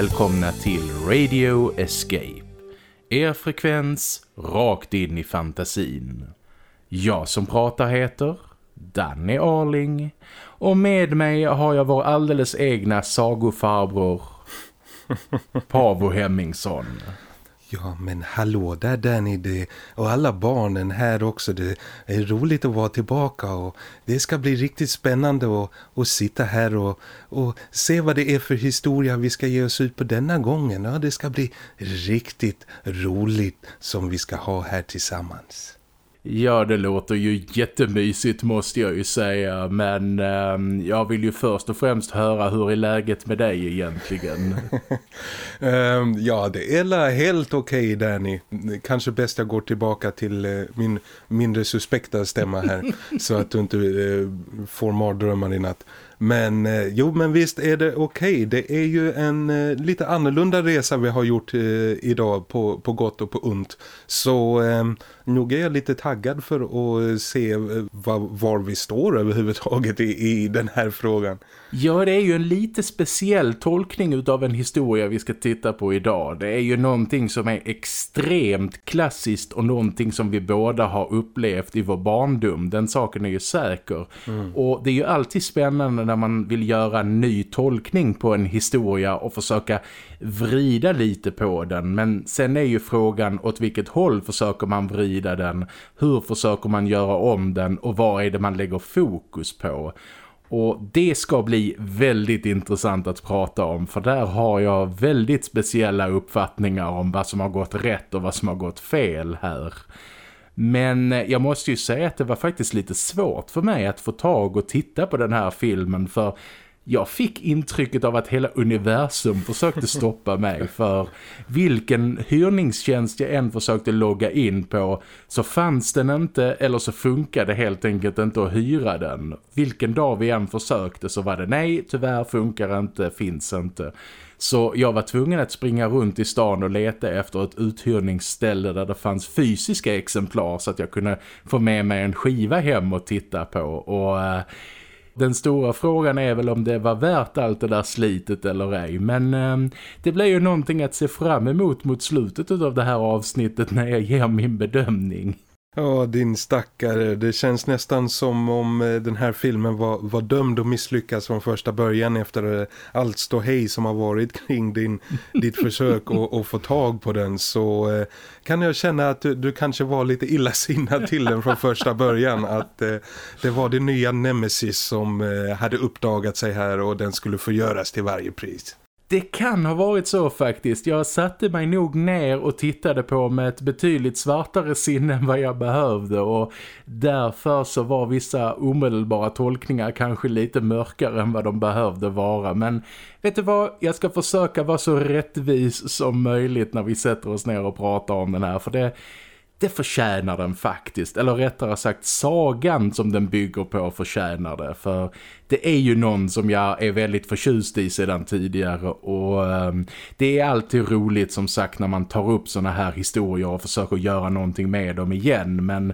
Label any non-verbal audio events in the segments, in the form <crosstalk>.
Välkomna till Radio Escape. Er frekvens rakt in i fantasin. Jag som pratar heter Danny Arling och med mig har jag vår alldeles egna sagofarbror Pavo Hemmingsson. Ja, men hallå där Danny det, och alla barnen här också. Det är roligt att vara tillbaka och det ska bli riktigt spännande att, att sitta här och, och se vad det är för historia vi ska ge oss ut på denna gången. Ja, det ska bli riktigt roligt som vi ska ha här tillsammans. Ja, det låter ju jättemysigt måste jag ju säga. Men eh, jag vill ju först och främst höra hur är läget med dig egentligen? um, <laughs> ja, det är helt okej okay, Danny. Kanske bäst jag går tillbaka till uh, min mindre suspekta stämma här. <laughs> så att du inte uh, får mardrömmar i natt. Men eh, jo, men visst är det okej. Okay. Det är ju en eh, lite annorlunda resa vi har gjort eh, idag på, på gott och på ont. Så eh, nog är jag lite taggad för att se eh, var, var vi står överhuvudtaget i, i den här frågan. Ja, det är ju en lite speciell tolkning av en historia vi ska titta på idag. Det är ju någonting som är extremt klassiskt och någonting som vi båda har upplevt i vår barndom. Den saken är ju säker. Mm. Och det är ju alltid spännande när man vill göra en ny tolkning på en historia och försöka vrida lite på den. Men sen är ju frågan åt vilket håll försöker man vrida den? Hur försöker man göra om den? Och vad är det man lägger fokus på? Och det ska bli väldigt intressant att prata om för där har jag väldigt speciella uppfattningar om vad som har gått rätt och vad som har gått fel här. Men eh, jag måste ju säga att det var faktiskt lite svårt för mig att få tag och titta på den här filmen för jag fick intrycket av att hela universum försökte stoppa mig för vilken hyrningstjänst jag än försökte logga in på så fanns den inte eller så funkade helt enkelt inte att hyra den. Vilken dag vi än försökte så var det nej, tyvärr funkar inte, finns inte. Så jag var tvungen att springa runt i stan och leta efter ett uthyrningsställe där det fanns fysiska exemplar så att jag kunde få med mig en skiva hem och titta på och... Eh, den stora frågan är väl om det var värt allt det där slitet eller ej. Men eh, det blir ju någonting att se fram emot mot slutet av det här avsnittet när jag ger min bedömning. Ja, din stackare. Det känns nästan som om eh, den här filmen var, var dömd att misslyckas från första början efter eh, allt ståhej som har varit kring din, <laughs> ditt försök att få tag på den. Så eh, kan jag känna att du, du, kanske var lite illasinnad till den från första början. Att det var det nya Nemesis som hade uppdagat sig här och den skulle förgöras till varje pris. Det kan ha varit så faktiskt. Jag satte mig nog ner och tittade på med ett betydligt svartare sinne än vad jag behövde och därför så var vissa omedelbara tolkningar kanske lite mörkare än vad de behövde vara. Men vet du vad, jag ska försöka vara så rättvis som möjligt när vi sätter oss ner och pratar om den här för det det förtjänar den faktiskt. Eller rättare sagt sagan som den bygger på förtjänar det. För det är ju någon som jag är väldigt förtjust i sedan tidigare. Och um, det är alltid roligt som sagt när man tar upp såna här historier och försöker göra någonting med dem igen. Men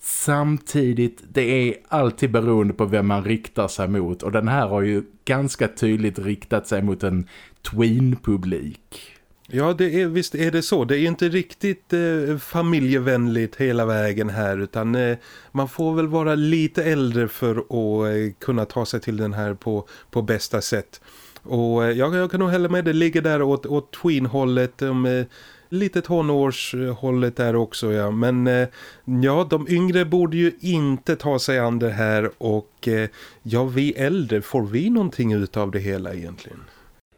samtidigt, det är alltid beroende på vem man riktar sig mot. Och den här har ju ganska tydligt riktat sig mot en tween-publik. Ja, det är, visst är det så. Det är inte riktigt eh, familjevänligt hela vägen här utan eh, man får väl vara lite äldre för att eh, kunna ta sig till den här på, på bästa sätt. Och eh, jag, jag kan nog hälla med det ligger där åt, åt tween-hållet um, eh, lite tonårshållet där också ja. Men eh, ja, de yngre borde ju inte ta sig an det här och eh, ja, vi äldre, får vi någonting ut av det hela egentligen?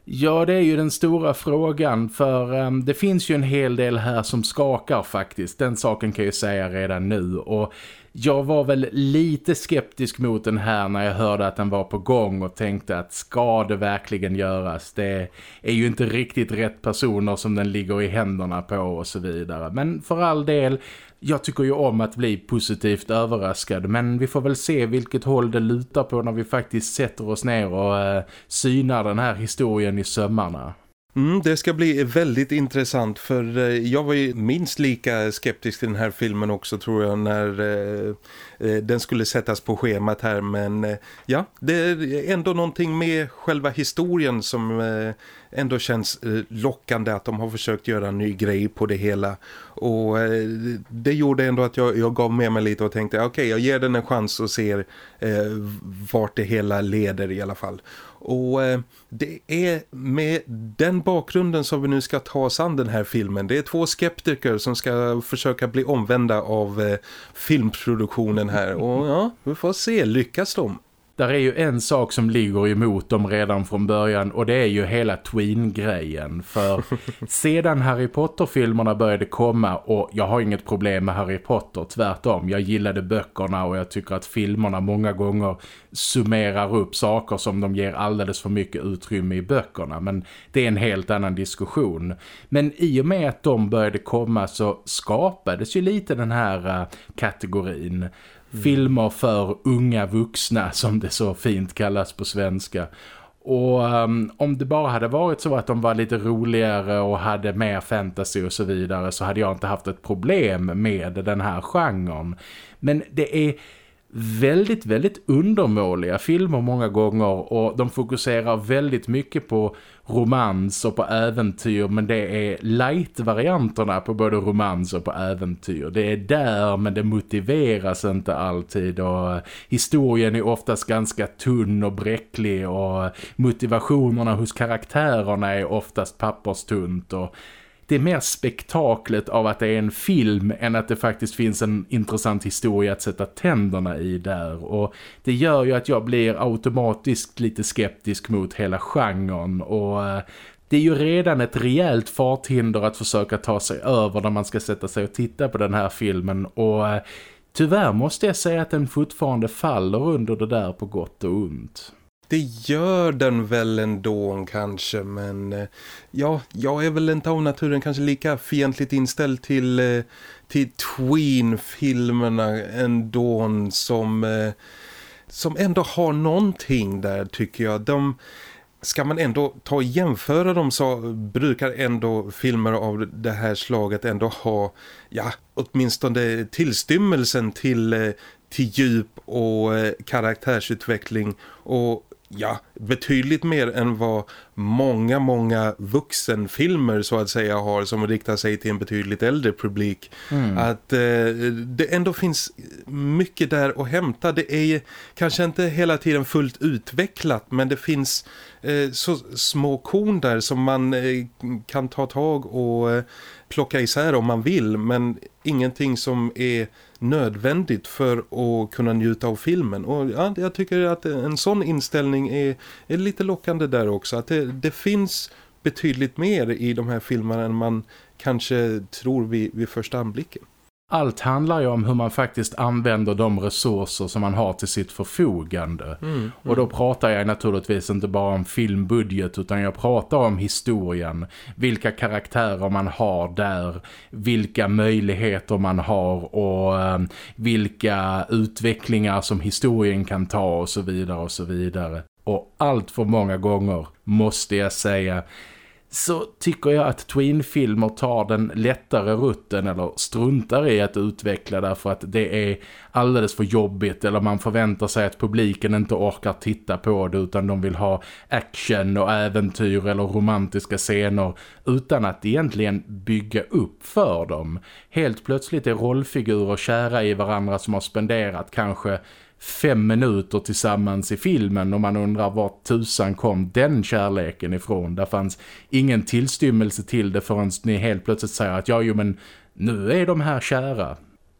Ja, det är ju den stora frågan för um, det finns ju en hel del här som skakar faktiskt. Den saken kan jag ju säga redan nu och jag var väl lite skeptisk mot den här när jag hörde att den var på gång och tänkte att ska det verkligen göras? Det är ju inte riktigt rätt personer som den ligger i händerna på och så vidare. Men för all del, jag tycker ju om att bli positivt överraskad men vi får väl se vilket håll det lutar på när vi faktiskt sätter oss ner och eh, synar den här historien i sömmarna. Mm, det ska bli väldigt intressant för eh, jag var ju minst lika skeptisk till den här filmen också tror jag när eh, eh, den skulle sättas på schemat här men eh, ja, det är ändå någonting med själva historien som eh, ändå känns eh, lockande att de har försökt göra en ny grej på det hela. Och eh, det gjorde ändå att jag, jag gav med mig lite och tänkte okej okay, jag ger den en chans och ser vart det hela leder i alla fall och eh, det är med den bakgrunden som vi nu ska ta oss an den här filmen. Det är två skeptiker som ska försöka bli omvända av eh, filmproduktionen här. Och ja, vi får se, lyckas de? Där är ju en sak som ligger emot dem redan från början och det är ju hela Tween-grejen. För <laughs> sedan Harry Potter-filmerna började komma och jag har inget problem med Harry Potter, tvärtom. Jag gillade böckerna och jag tycker att filmerna många gånger summerar upp saker som de ger alldeles för mycket utrymme i böckerna. Men det är en helt annan diskussion. Men i och med att de började komma så skapades ju lite den här uh, kategorin filmer för unga vuxna som det så fint kallas på svenska. Och um, om det bara hade varit så att de var lite roligare och hade mer fantasy och så vidare så hade jag inte haft ett problem med den här genren. Men det är väldigt, väldigt undermåliga filmer många gånger och de fokuserar väldigt mycket på romans och på äventyr men det är light-varianterna på både romans och på äventyr. Det är där men det motiveras inte alltid och eh, historien är oftast ganska tunn och bräcklig och eh, motivationerna hos karaktärerna är oftast papperstunt och det är mer spektaklet av att det är en film än att det faktiskt finns en intressant historia att sätta tänderna i där. Och det gör ju att jag blir automatiskt lite skeptisk mot hela genren och eh, det är ju redan ett rejält farthinder att försöka ta sig över när man ska sätta sig och titta på den här filmen och eh, tyvärr måste jag säga att den fortfarande faller under det där på gott och ont. Det gör den väl ändå kanske men eh, ja, jag är väl inte av naturen kanske lika fientligt inställd till, eh, till Tween-filmerna ändå som, eh, som ändå har någonting där tycker jag. De, ska man ändå ta och jämföra dem så brukar ändå filmer av det här slaget ändå ha ja, åtminstone tillstymmelsen till, till djup och karaktärsutveckling och ja, betydligt mer än vad många, många vuxenfilmer så att säga har som riktar sig till en betydligt äldre publik. Mm. Att eh, det ändå finns mycket där att hämta. Det är kanske inte hela tiden fullt utvecklat men det finns eh, så små korn där som man eh, kan ta tag och eh, plocka isär om man vill men ingenting som är nödvändigt för att kunna njuta av filmen. Och ja, jag tycker att en sån inställning är, är lite lockande där också. Att det, det finns betydligt mer i de här filmerna än man kanske tror vid, vid första anblicken. Allt handlar ju om hur man faktiskt använder de resurser som man har till sitt förfogande. Mm, mm. Och då pratar jag naturligtvis inte bara om filmbudget utan jag pratar om historien. Vilka karaktärer man har där, vilka möjligheter man har och eh, vilka utvecklingar som historien kan ta och så vidare och så vidare. Och allt för många gånger måste jag säga så tycker jag att Tween-filmer tar den lättare rutten eller struntar i att utveckla därför att det är alldeles för jobbigt eller man förväntar sig att publiken inte orkar titta på det utan de vill ha action och äventyr eller romantiska scener utan att egentligen bygga upp för dem. Helt plötsligt är rollfigurer kära i varandra som har spenderat kanske fem minuter tillsammans i filmen och man undrar var tusan kom den kärleken ifrån. Där fanns ingen tillstymmelse till det förrän ni helt plötsligt säger att ja, jo men nu är de här kära.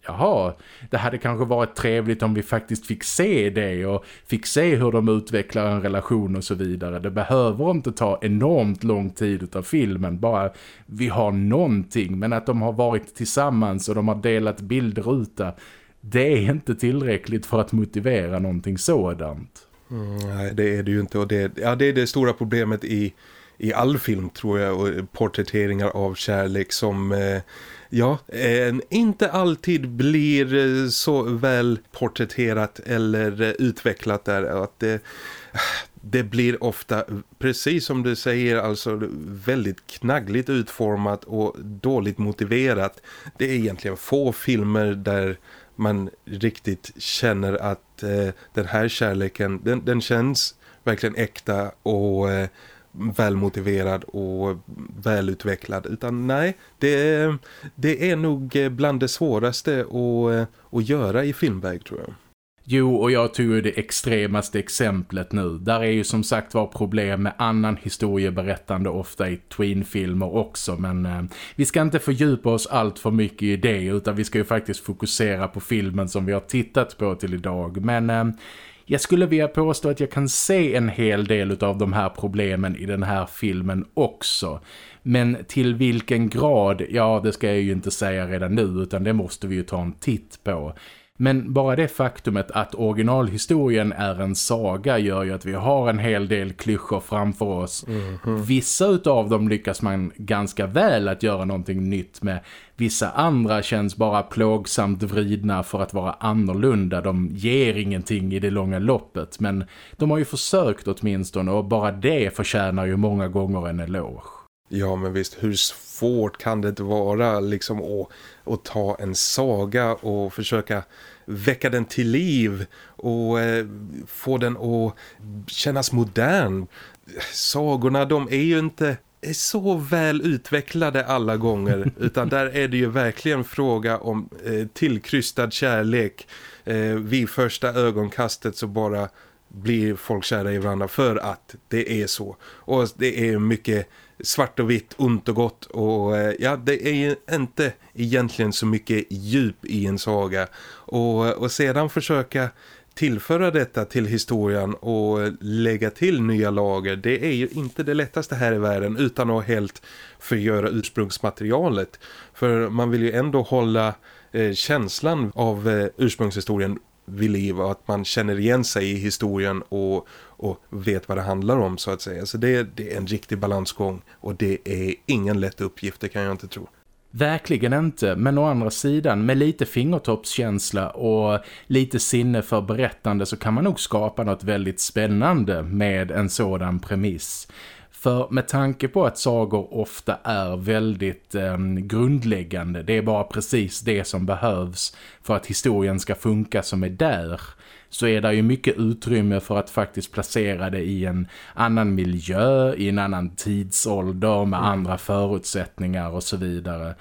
Jaha, det hade kanske varit trevligt om vi faktiskt fick se det och fick se hur de utvecklar en relation och så vidare. Det behöver inte ta enormt lång tid av filmen, bara vi har någonting. Men att de har varit tillsammans och de har delat bildruta det är inte tillräckligt för att motivera någonting sådant. Mm, nej, det är det ju inte. Och det, ja, det är det stora problemet i, i all film tror jag. Och porträtteringar av kärlek som... Eh, ja, eh, inte alltid blir eh, så väl porträtterat eller eh, utvecklat där. Att det, <sighs> det blir ofta, precis som du säger, alltså väldigt knaggligt utformat och dåligt motiverat. Det är egentligen få filmer där man riktigt känner att eh, den här kärleken, den, den känns verkligen äkta och eh, välmotiverad och välutvecklad utan nej, det, det är nog eh, bland det svåraste att, eh, att göra i filmväg tror jag. Jo, och jag tog ju det extremaste exemplet nu. Där är ju som sagt var problem med annan historieberättande ofta i tweenfilmer också. Men eh, vi ska inte fördjupa oss allt för mycket i det utan vi ska ju faktiskt fokusera på filmen som vi har tittat på till idag. Men eh, jag skulle vilja påstå att jag kan se en hel del av de här problemen i den här filmen också. Men till vilken grad, ja det ska jag ju inte säga redan nu utan det måste vi ju ta en titt på. Men bara det faktumet att originalhistorien är en saga gör ju att vi har en hel del klyschor framför oss. Mm -hmm. Vissa utav dem lyckas man ganska väl att göra någonting nytt med. Vissa andra känns bara plågsamt vridna för att vara annorlunda. De ger ingenting i det långa loppet. Men de har ju försökt åtminstone och bara det förtjänar ju många gånger en eloge. Ja men visst, hur svårt kan det vara liksom att, att ta en saga och försöka väcka den till liv och eh, få den att kännas modern. Sagorna de är ju inte är så väl utvecklade alla gånger <laughs> utan där är det ju verkligen fråga om eh, tillkrystad kärlek. Eh, vid första ögonkastet så bara blir folk kära i varandra för att det är så. Och det är mycket svart och vitt, ont och gott. Och eh, ja, det är ju inte egentligen så mycket djup i en saga. Och, och sedan försöka tillföra detta till historien och lägga till nya lager det är ju inte det lättaste här i världen utan att helt förgöra ursprungsmaterialet. För man vill ju ändå hålla eh, känslan av eh, ursprungshistorien vid liv och att man känner igen sig i historien och, och vet vad det handlar om så att säga. Så det, det är en riktig balansgång och det är ingen lätt uppgift, det kan jag inte tro. Verkligen inte, men å andra sidan med lite fingertoppskänsla och lite sinne för berättande så kan man nog skapa något väldigt spännande med en sådan premiss. För med tanke på att sagor ofta är väldigt eh, grundläggande, det är bara precis det som behövs för att historien ska funka som är där så är det ju mycket utrymme för att faktiskt placera det i en annan miljö, i en annan tidsålder med mm. andra förutsättningar och så vidare.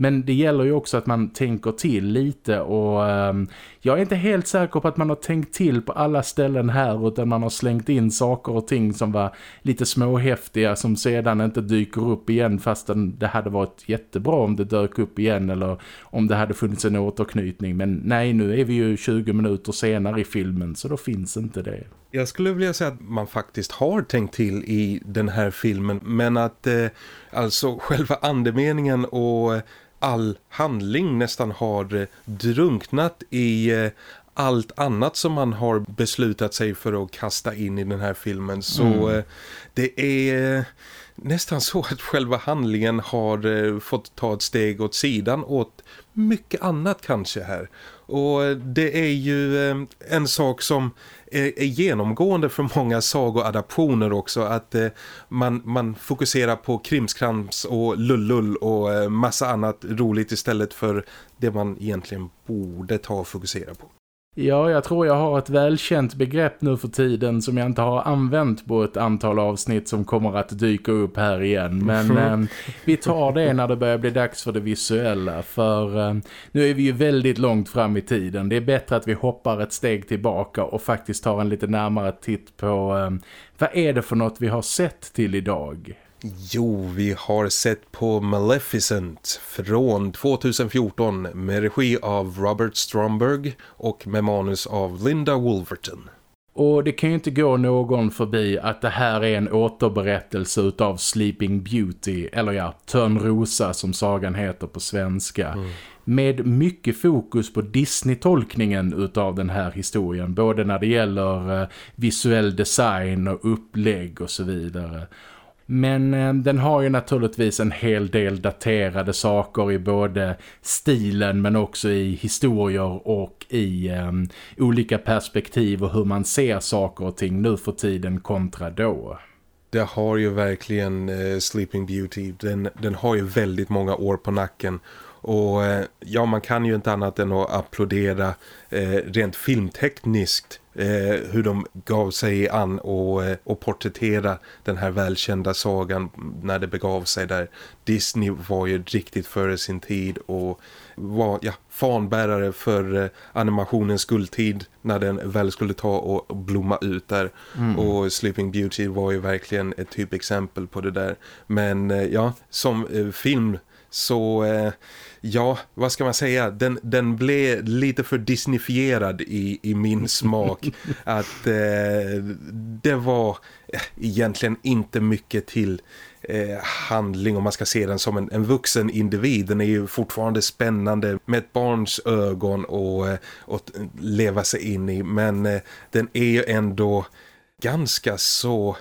Men det gäller ju också att man tänker till lite och um, jag är inte helt säker på att man har tänkt till på alla ställen här utan man har slängt in saker och ting som var lite småhäftiga som sedan inte dyker upp igen fastän det hade varit jättebra om det dök upp igen eller om det hade funnits en återknytning. Men nej, nu är vi ju 20 minuter senare i filmen så då finns inte det. Jag skulle vilja säga att man faktiskt har tänkt till i den här filmen men att eh, alltså själva andemeningen och all handling nästan har eh, drunknat i eh, allt annat som man har beslutat sig för att kasta in i den här filmen. Så mm. Eh, det är nästan så att själva handlingen har fått ta ett steg åt sidan åt mycket annat kanske här. Och det är ju en sak som är, genomgående för många sagoadaptioner också att eh, man, man fokuserar på krimskrams och lullull och eh, massa annat roligt istället för det man egentligen borde ta och fokusera på. Ja, jag tror jag har ett välkänt begrepp nu för tiden som jag inte har använt på ett antal avsnitt som kommer att dyka upp här igen. Men eh, vi tar det när det börjar bli dags för det visuella. För eh, nu är vi ju väldigt långt fram i tiden. Det är bättre att vi hoppar ett steg tillbaka och faktiskt tar en lite närmare titt på eh, vad är det för något vi har sett till idag. Jo, vi har sett på Maleficent från 2014 med regi av Robert Stromberg och med manus av Linda Wolverton. Och det kan ju inte gå någon förbi att det här är en återberättelse utav Sleeping Beauty, eller ja, Törnrosa som sagan heter på svenska. Mm. Med mycket fokus på Disney-tolkningen utav den här historien, både när det gäller eh, visuell design och upplägg och så vidare. Men eh, den har ju naturligtvis en hel del daterade saker i både stilen men också i historier och i eh, olika perspektiv och hur man ser saker och ting nu för tiden kontra då. Det har ju verkligen eh, Sleeping Beauty. Den, den har ju väldigt många år på nacken och eh, ja, man kan ju inte annat än att applådera eh, rent filmtekniskt eh, hur de gav sig an och, eh, och porträttera den här välkända sagan när det begav sig där. Disney var ju riktigt före sin tid och var ja, fanbärare för eh, animationens guldtid när den väl skulle ta och blomma ut där. Mm. Och Sleeping Beauty var ju verkligen ett typexempel på det där. Men eh, ja, som film så ja, vad ska man säga? Den, den blev lite för disneyfierad i, i min smak. <laughs> att eh, det var eh, egentligen inte mycket till eh, handling om man ska se den som en, en vuxen individ. Den är ju fortfarande spännande med ett barns ögon och, eh, och leva sig in i. Men eh, den är ju ändå ganska så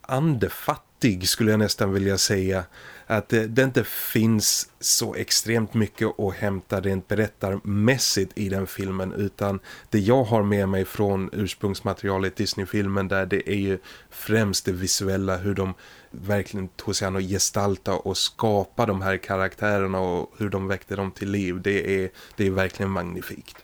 andefattig skulle jag nästan vilja säga att det, det, inte finns så extremt mycket att hämta rent berättarmässigt i den filmen utan det jag har med mig från ursprungsmaterialet Disney-filmen där det är ju främst det visuella hur de verkligen tog sig an att gestalta och skapa de här karaktärerna och hur de väckte dem till liv. Det är, det är verkligen magnifikt.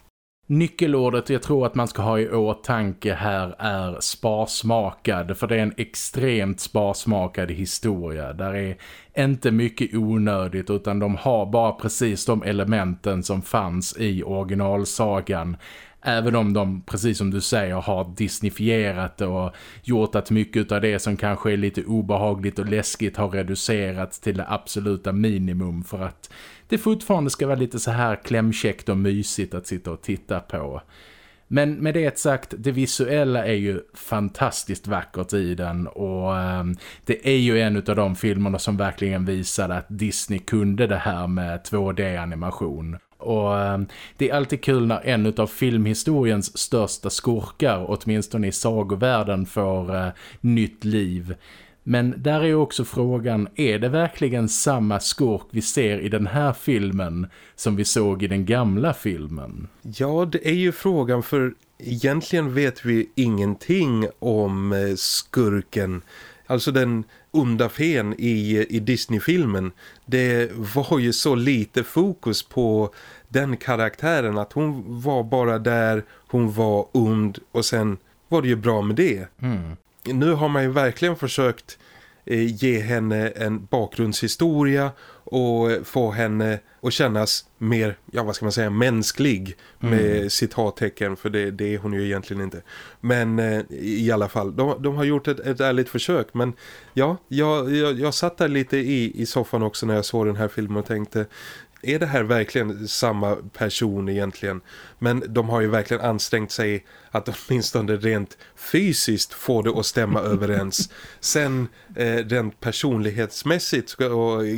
Nyckelordet jag tror att man ska ha i åtanke här är sparsmakad för det är en extremt sparsmakad historia. Där är inte mycket onödigt utan de har bara precis de elementen som fanns i originalsagan. Även om de, precis som du säger, har disneyfierat det och gjort att mycket av det som kanske är lite obehagligt och läskigt har reducerats till det absoluta minimum för att det fortfarande ska vara lite så här klämkäckt och mysigt att sitta och titta på. Men med det sagt, det visuella är ju fantastiskt vackert i den och ehm, det är ju en av de filmerna som verkligen visade att Disney kunde det här med 2D-animation. Och ehm, det är alltid kul när en av filmhistoriens största skurkar, åtminstone i sagovärlden, får eh, nytt liv. Men där är också frågan, är det verkligen samma skurk vi ser i den här filmen som vi såg i den gamla filmen? Ja, det är ju frågan för egentligen vet vi ingenting om eh, skurken. Alltså den onda fen i, i Disney-filmen. Det var ju så lite fokus på den karaktären att hon var bara där, hon var ond och sen var det ju bra med det. Mm nu har man ju verkligen försökt eh, ge henne en bakgrundshistoria och få henne att kännas mer, ja vad ska man säga, mänsklig med mm. citattecken för det, det, är hon ju egentligen inte. Men eh, i alla fall, de, de har gjort ett, ett ärligt försök men ja, jag, jag, jag satt där lite i, i soffan också när jag såg den här filmen och tänkte är det här verkligen samma person egentligen? Men de har ju verkligen ansträngt sig att åtminstone rent fysiskt få det att stämma <laughs> överens. Sen eh, rent personlighetsmässigt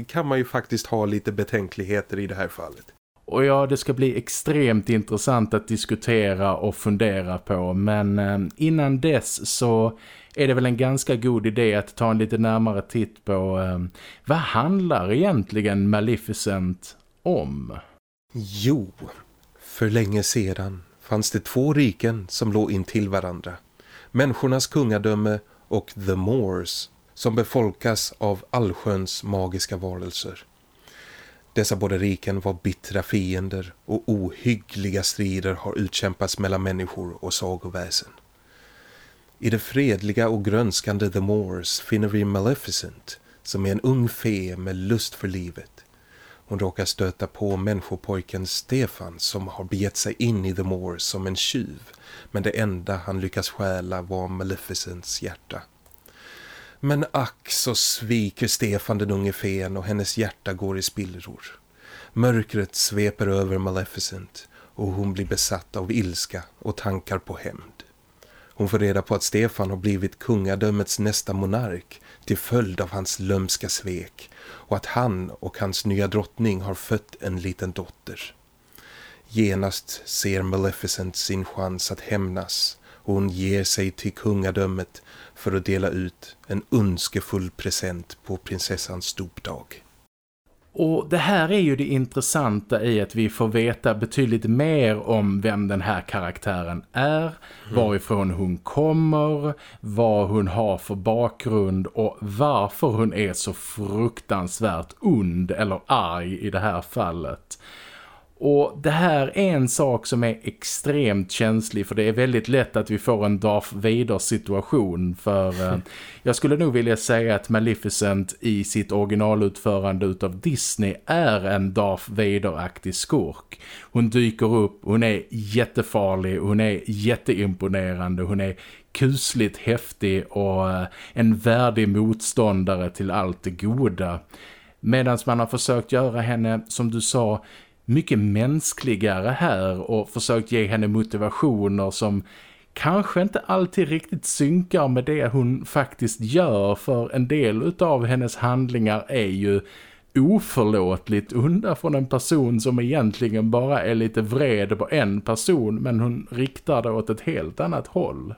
kan man ju faktiskt ha lite betänkligheter i det här fallet. Och ja, det ska bli extremt intressant att diskutera och fundera på. Men eh, innan dess så är det väl en ganska god idé att ta en lite närmare titt på eh, vad handlar egentligen Maleficent om? Jo, för länge sedan fanns det två riken som låg in till varandra. Människornas kungadöme och The Moors som befolkas av allsköns magiska varelser. Dessa båda riken var bittra fiender och ohyggliga strider har utkämpats mellan människor och sagoväsen. I det fredliga och grönskande The Moors finner vi Maleficent som är en ung fe med lust för livet. Hon råkar stöta på människopojken Stefan som har begett sig in i The Moor som en tjuv. Men det enda han lyckas stjäla var Maleficents hjärta. Men ack så sviker Stefan den unge fen och hennes hjärta går i spillror. Mörkret sveper över Maleficent och hon blir besatt av ilska och tankar på hämnd. Hon får reda på att Stefan har blivit kungadömets nästa monark till följd av hans lömska svek och att han och hans nya drottning har fött en liten dotter. Genast ser Maleficent sin chans att hämnas och hon ger sig till kungadömet för att dela ut en önskefull present på prinsessans dopdag. Och det här är ju det intressanta i att vi får veta betydligt mer om vem den här karaktären är, mm. varifrån hon kommer, vad hon har för bakgrund och varför hon är så fruktansvärt ond eller arg i det här fallet. Och det här är en sak som är extremt känslig för det är väldigt lätt att vi får en Darth Vader situation för eh, <laughs> jag skulle nog vilja säga att Maleficent i sitt originalutförande utav Disney är en Darth Vader-aktig skurk. Hon dyker upp, hon är jättefarlig, hon är jätteimponerande, hon är kusligt häftig och eh, en värdig motståndare till allt det goda. Medan man har försökt göra henne, som du sa, mycket mänskligare här och försökt ge henne motivationer som kanske inte alltid riktigt synkar med det hon faktiskt gör för en del av hennes handlingar är ju oförlåtligt undan från en person som egentligen bara är lite vred på en person men hon riktar det åt ett helt annat håll.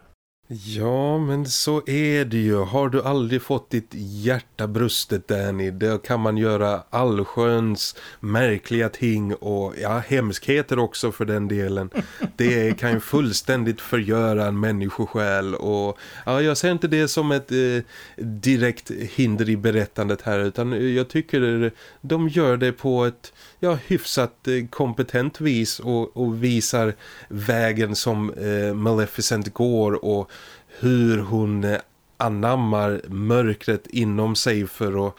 Ja, men så är det ju. Har du aldrig fått ditt hjärta brustet, Danny, då kan man göra allsköns märkliga ting och ja, hemskheter också för den delen. Det kan ju fullständigt förgöra en människosjäl och ja, jag ser inte det som ett eh, direkt hinder i berättandet här utan jag tycker de gör det på ett ja, hyfsat eh, kompetent vis och, och visar vägen som eh, Maleficent går och hur hon eh, anammar mörkret inom sig för att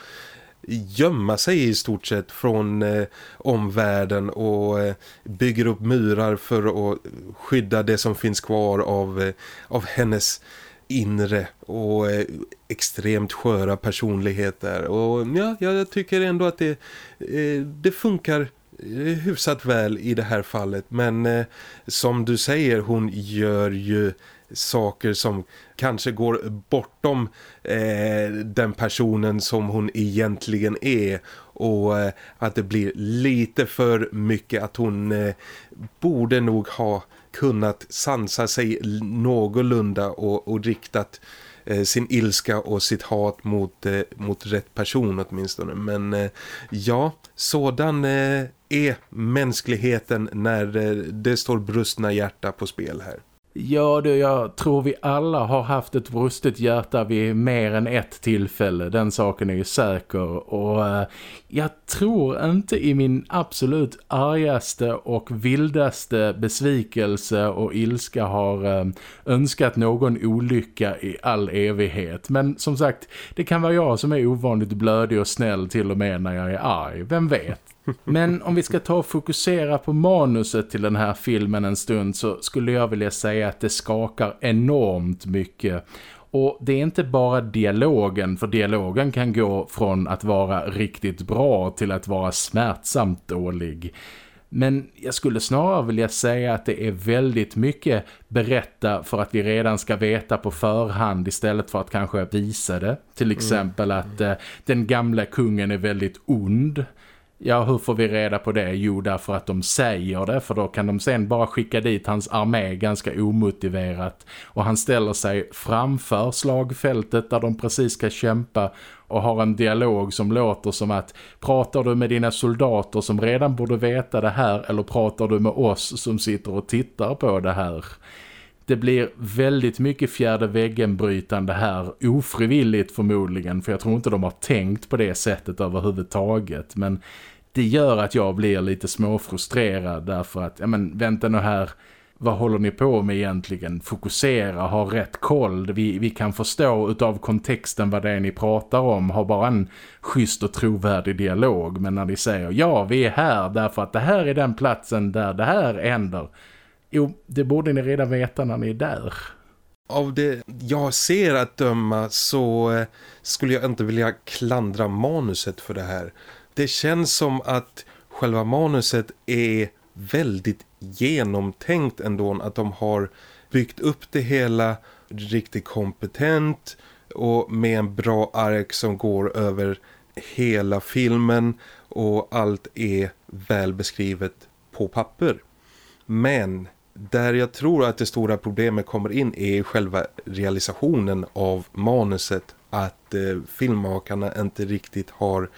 gömma sig i stort sett från eh, omvärlden och eh, bygger upp murar för att skydda det som finns kvar av, eh, av hennes inre och eh, extremt sköra personligheter och ja, jag tycker ändå att det, eh, det funkar eh, hyfsat väl i det här fallet. Men eh, som du säger hon gör ju saker som kanske går bortom eh, den personen som hon egentligen är och eh, att det blir lite för mycket att hon eh, borde nog ha kunnat sansa sig någorlunda och, och riktat eh, sin ilska och sitt hat mot, eh, mot rätt person åtminstone. Men eh, ja, sådan eh, är mänskligheten när eh, det står brustna hjärta på spel här. Ja, du, jag tror vi alla har haft ett brustet hjärta vid mer än ett tillfälle. Den saken är ju säker. Och eh, jag tror inte i min absolut argaste och vildaste besvikelse och ilska har eh, önskat någon olycka i all evighet. Men som sagt, det kan vara jag som är ovanligt blödig och snäll till och med när jag är arg. Vem vet? Men om vi ska ta och fokusera på manuset till den här filmen en stund så skulle jag vilja säga att det skakar enormt mycket. Och det är inte bara dialogen, för dialogen kan gå från att vara riktigt bra till att vara smärtsamt dålig. Men jag skulle snarare vilja säga att det är väldigt mycket berätta för att vi redan ska veta på förhand istället för att kanske visa det. Till mm. exempel att eh, den gamla kungen är väldigt ond. Ja, hur får vi reda på det? Jo, därför att de säger det. För då kan de sen bara skicka dit hans armé ganska omotiverat. Och han ställer sig framför slagfältet där de precis ska kämpa och har en dialog som låter som att pratar du med dina soldater som redan borde veta det här eller pratar du med oss som sitter och tittar på det här? Det blir väldigt mycket fjärde väggen brytande här, ofrivilligt förmodligen, för jag tror inte de har tänkt på det sättet överhuvudtaget. Men det gör att jag blir lite småfrustrerad därför att, ja men vänta nu här, vad håller ni på med egentligen? Fokusera, ha rätt koll. Vi, vi kan förstå utav kontexten vad det är ni pratar om. Ha bara en schysst och trovärdig dialog. Men när ni säger ja, vi är här därför att det här är den platsen där det här händer. Jo, det borde ni redan veta när ni är där. Av det jag ser att döma så eh, skulle jag inte vilja klandra manuset för det här det känns som att själva manuset är väldigt genomtänkt ändå. Att de har byggt upp det hela riktigt kompetent och med en bra ark som går över hela filmen och allt är väl beskrivet på papper. Men där jag tror att det stora problemet kommer in är själva realisationen av manuset. Att eh, filmmakarna inte riktigt har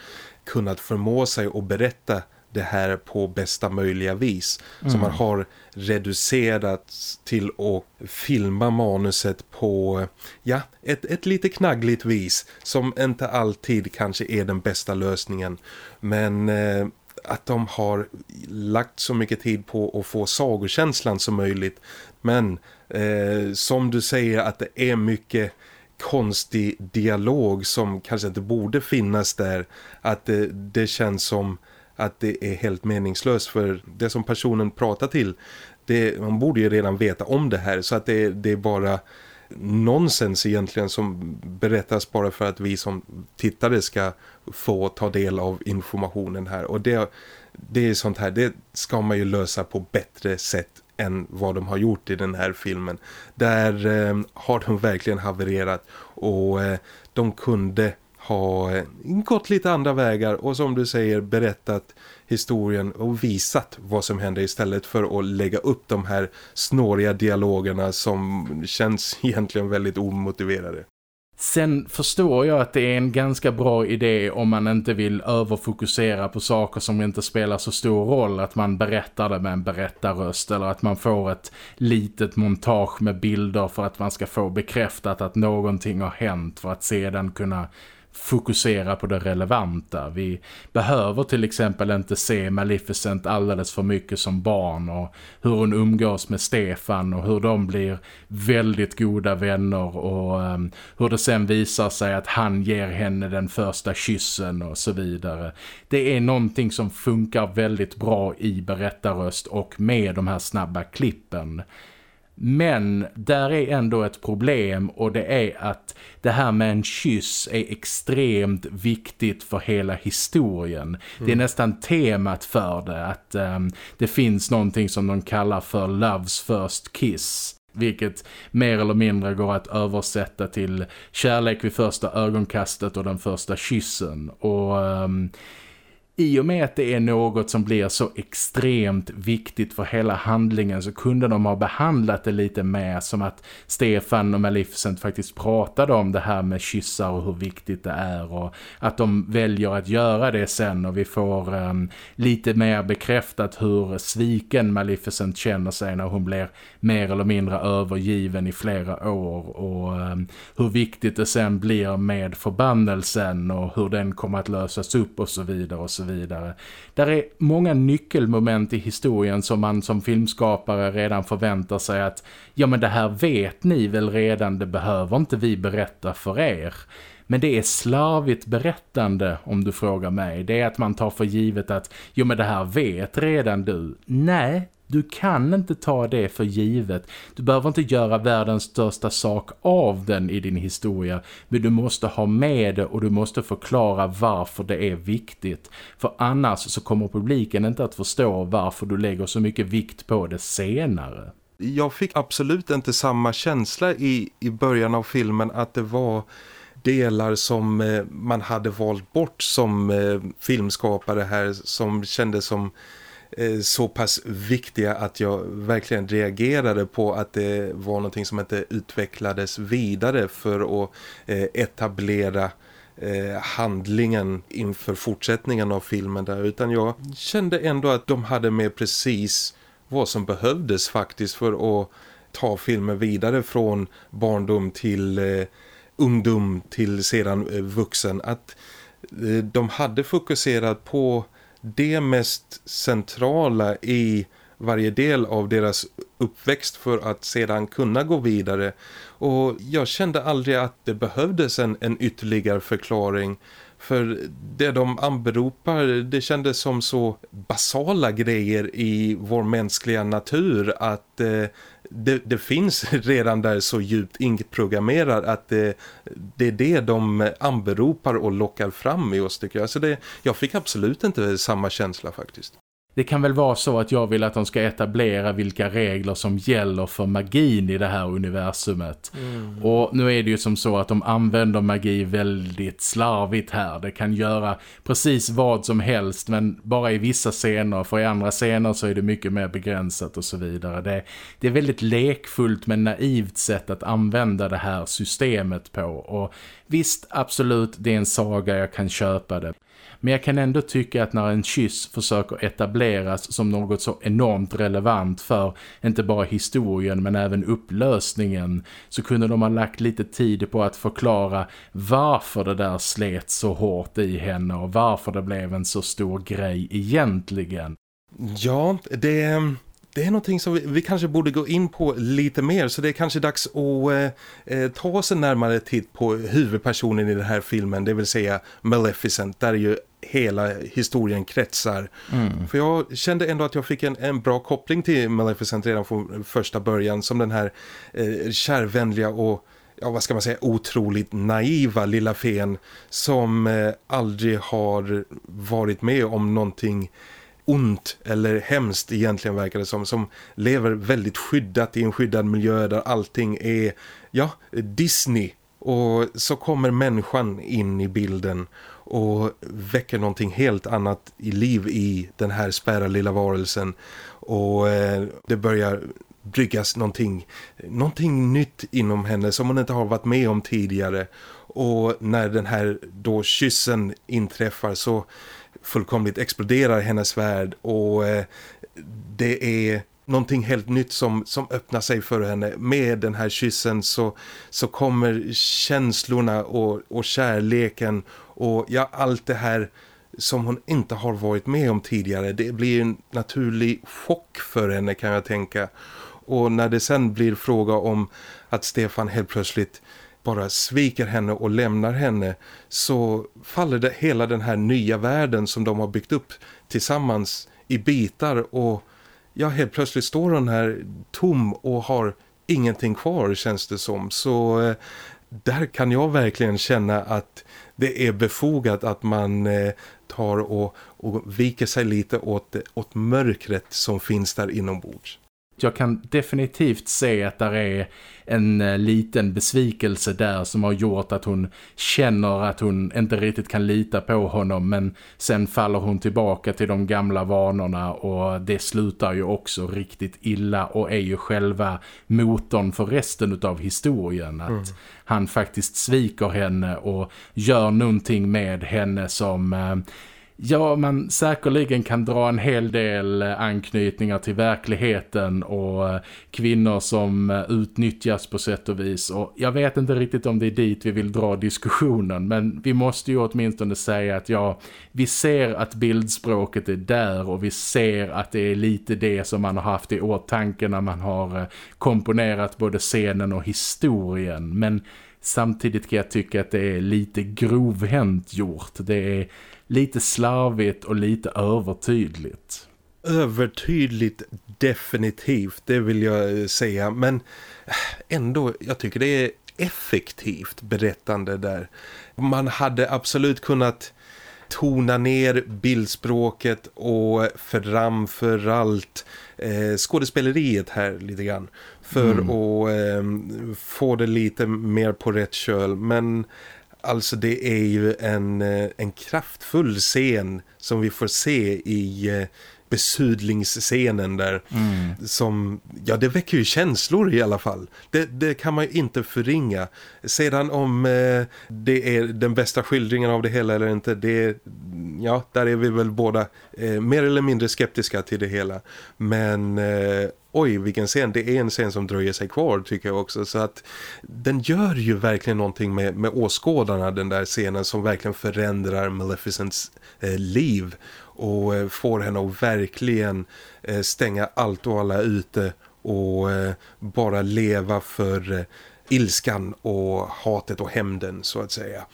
kunnat förmå sig att berätta det här på bästa möjliga vis. Mm. Så man har reducerat till att filma manuset på ja, ett, ett lite knaggligt vis som inte alltid kanske är den bästa lösningen. Men eh, att de har lagt så mycket tid på att få sagokänslan som möjligt. Men eh, som du säger att det är mycket konstig dialog som kanske inte borde finnas där. Att det, det känns som att det är helt meningslöst för det som personen pratar till det, man borde ju redan veta om det här så att det, det är bara nonsens egentligen som berättas bara för att vi som tittare ska få ta del av informationen här och det, det är sånt här, det ska man ju lösa på bättre sätt än vad de har gjort i den här filmen. Där eh, har de verkligen havererat och eh, de kunde ha eh, gått lite andra vägar och som du säger berättat historien och visat vad som hände istället för att lägga upp de här snåriga dialogerna som känns <laughs> egentligen väldigt omotiverade. Sen förstår jag att det är en ganska bra idé om man inte vill överfokusera på saker som inte spelar så stor roll. Att man berättar det med en berättarröst eller att man får ett litet montage med bilder för att man ska få bekräftat att någonting har hänt för att sedan kunna fokusera på det relevanta. Vi behöver till exempel inte se Maleficent alldeles för mycket som barn och hur hon umgås med Stefan och hur de blir väldigt goda vänner och um, hur det sen visar sig att han ger henne den första kyssen och så vidare. Det är någonting som funkar väldigt bra i berättarröst och med de här snabba klippen. Men där är ändå ett problem och det är att det här med en kyss är extremt viktigt för hela historien. Mm. Det är mm. nästan temat för det att um, det finns någonting som de kallar för Love's First Kiss. Vilket mer eller mindre går att översätta till kärlek vid första ögonkastet och den första kyssen. Och... Um, i och med att det är något som blir så extremt viktigt för hela handlingen så kunde de ha behandlat det lite mer som att Stefan och Maleficent faktiskt pratade om det här med kyssar och hur viktigt det är och att de väljer att göra det sen och vi får um, lite mer bekräftat hur sviken Maleficent känner sig när hon blir mer eller mindre övergiven i flera år och um, hur viktigt det sen blir med förbannelsen och hur den kommer att lösas upp och så vidare och så vidare. Där är många nyckelmoment i historien som man som filmskapare redan förväntar sig att ja men det här vet ni väl redan, det behöver inte vi berätta för er. Men det är slarvigt berättande om du frågar mig. Det är att man tar för givet att jo men det här vet redan du. Nej, du kan inte ta det för givet. Du behöver inte göra världens största sak av den i din historia. Men du måste ha med det och du måste förklara varför det är viktigt. För annars så kommer publiken inte att förstå varför du lägger så mycket vikt på det senare. Jag fick absolut inte samma känsla i, i början av filmen att det var delar som eh, man hade valt bort som eh, filmskapare här som kändes som Eh, så pass viktiga att jag verkligen reagerade på att det var någonting som inte utvecklades vidare för att eh, etablera eh, handlingen inför fortsättningen av filmen där. Utan jag kände ändå att de hade med precis vad som behövdes faktiskt för att ta filmen vidare från barndom till eh, ungdom till sedan eh, vuxen. Att eh, de hade fokuserat på det mest centrala i varje del av deras uppväxt för att sedan kunna gå vidare. Och jag kände aldrig att det behövdes en, en ytterligare förklaring för det de anberopar det kändes som så basala grejer i vår mänskliga natur att eh, det, det, finns <laughs> redan där så djupt inprogrammerat att det, det, är det de anberopar och lockar fram i oss tycker jag. Så det, jag fick absolut inte samma känsla faktiskt. Det kan väl vara så att jag vill att de ska etablera vilka regler som gäller för magin i det här universumet. Mm. Och nu är det ju som så att de använder magi väldigt slarvigt här. Det kan göra precis vad som helst men bara i vissa scener. För i andra scener så är det mycket mer begränsat och så vidare. Det, det är väldigt lekfullt men naivt sätt att använda det här systemet på. Och visst, absolut, det är en saga, jag kan köpa det. Men jag kan ändå tycka att när en kyss försöker etableras som något så enormt relevant för inte bara historien men även upplösningen så kunde de ha lagt lite tid på att förklara varför det där slet så hårt i henne och varför det blev en så stor grej egentligen. Ja, det det är någonting som vi, vi, kanske borde gå in på lite mer så det är kanske dags att eh, eh ta oss en närmare titt på huvudpersonen i den här filmen, det vill säga Maleficent, där ju hela historien kretsar. Mm. För jag kände ändå att jag fick en, en bra koppling till Maleficent redan från första början som den här eh, kärvänliga och ja vad ska man säga, otroligt naiva lilla fen som eh, aldrig har varit med om någonting ont eller hemskt egentligen verkar det som, som lever väldigt skyddat i en skyddad miljö där allting är, ja, Disney. Och så kommer människan in i bilden och väcker någonting helt annat i liv i den här spärra lilla varelsen. Och eh, det börjar bryggas någonting, någonting nytt inom henne som hon inte har varit med om tidigare. Och när den här då kyssen inträffar så fullkomligt exploderar hennes värld och eh, det är någonting helt nytt som, som öppnar sig för henne. Med den här kyssen så, så kommer känslorna och, och kärleken och ja, allt det här som hon inte har varit med om tidigare. Det blir en naturlig chock för henne kan jag tänka. Och när det sen blir fråga om att Stefan helt plötsligt bara sviker henne och lämnar henne så faller det hela den här nya världen som de har byggt upp tillsammans i bitar och ja, helt plötsligt står hon här tom och har ingenting kvar känns det som. Så eh, där kan jag verkligen känna att det är befogat att man eh, tar och, och viker sig lite åt, åt mörkret som finns där inombords. Jag kan definitivt se att där är en eh, liten besvikelse där som har gjort att hon känner att hon inte riktigt kan lita på honom men sen faller hon tillbaka till de gamla vanorna och det slutar ju också riktigt illa och är ju själva motorn för resten av historien att mm. han faktiskt sviker henne och gör någonting med henne som eh, Ja, man säkerligen kan dra en hel del eh, anknytningar till verkligheten och eh, kvinnor som eh, utnyttjas på sätt och vis. Och jag vet inte riktigt om det är dit vi vill dra diskussionen, men vi måste ju åtminstone säga att ja, vi ser att bildspråket är där och vi ser att det är lite det som man har haft i åtanke när man har komponerat både scenen och historien. Men samtidigt kan jag tycka att det är lite grovhänt gjort. Det är lite slarvigt och lite övertydligt. Övertydligt definitivt, det vill jag säga. Men ändå, jag tycker det är effektivt berättande där. Man hade absolut kunnat tona ner bildspråket och framförallt eh, skådespeleriet här lite grann för mm. att eh, få det lite mer på rätt köl men Alltså det är ju en, eh, en kraftfull scen som vi får se i eh, besudlingsscenen där mm. som, ja det väcker ju känslor i alla fall. Det, det kan man ju inte förringa. Sedan om eh, det är den bästa skildringen av det hela eller inte, det, ja där är vi väl båda eh, mer eller mindre skeptiska till det hela. Men eh, oj vilken scen, det är en scen som dröjer sig kvar tycker jag också så att den gör ju verkligen någonting med, med åskådarna den där scenen som verkligen förändrar Maleficents eh, liv och eh, får henne att verkligen eh, stänga allt och alla ute och eh, bara leva för ilskan och hatet och hämnden så att säga.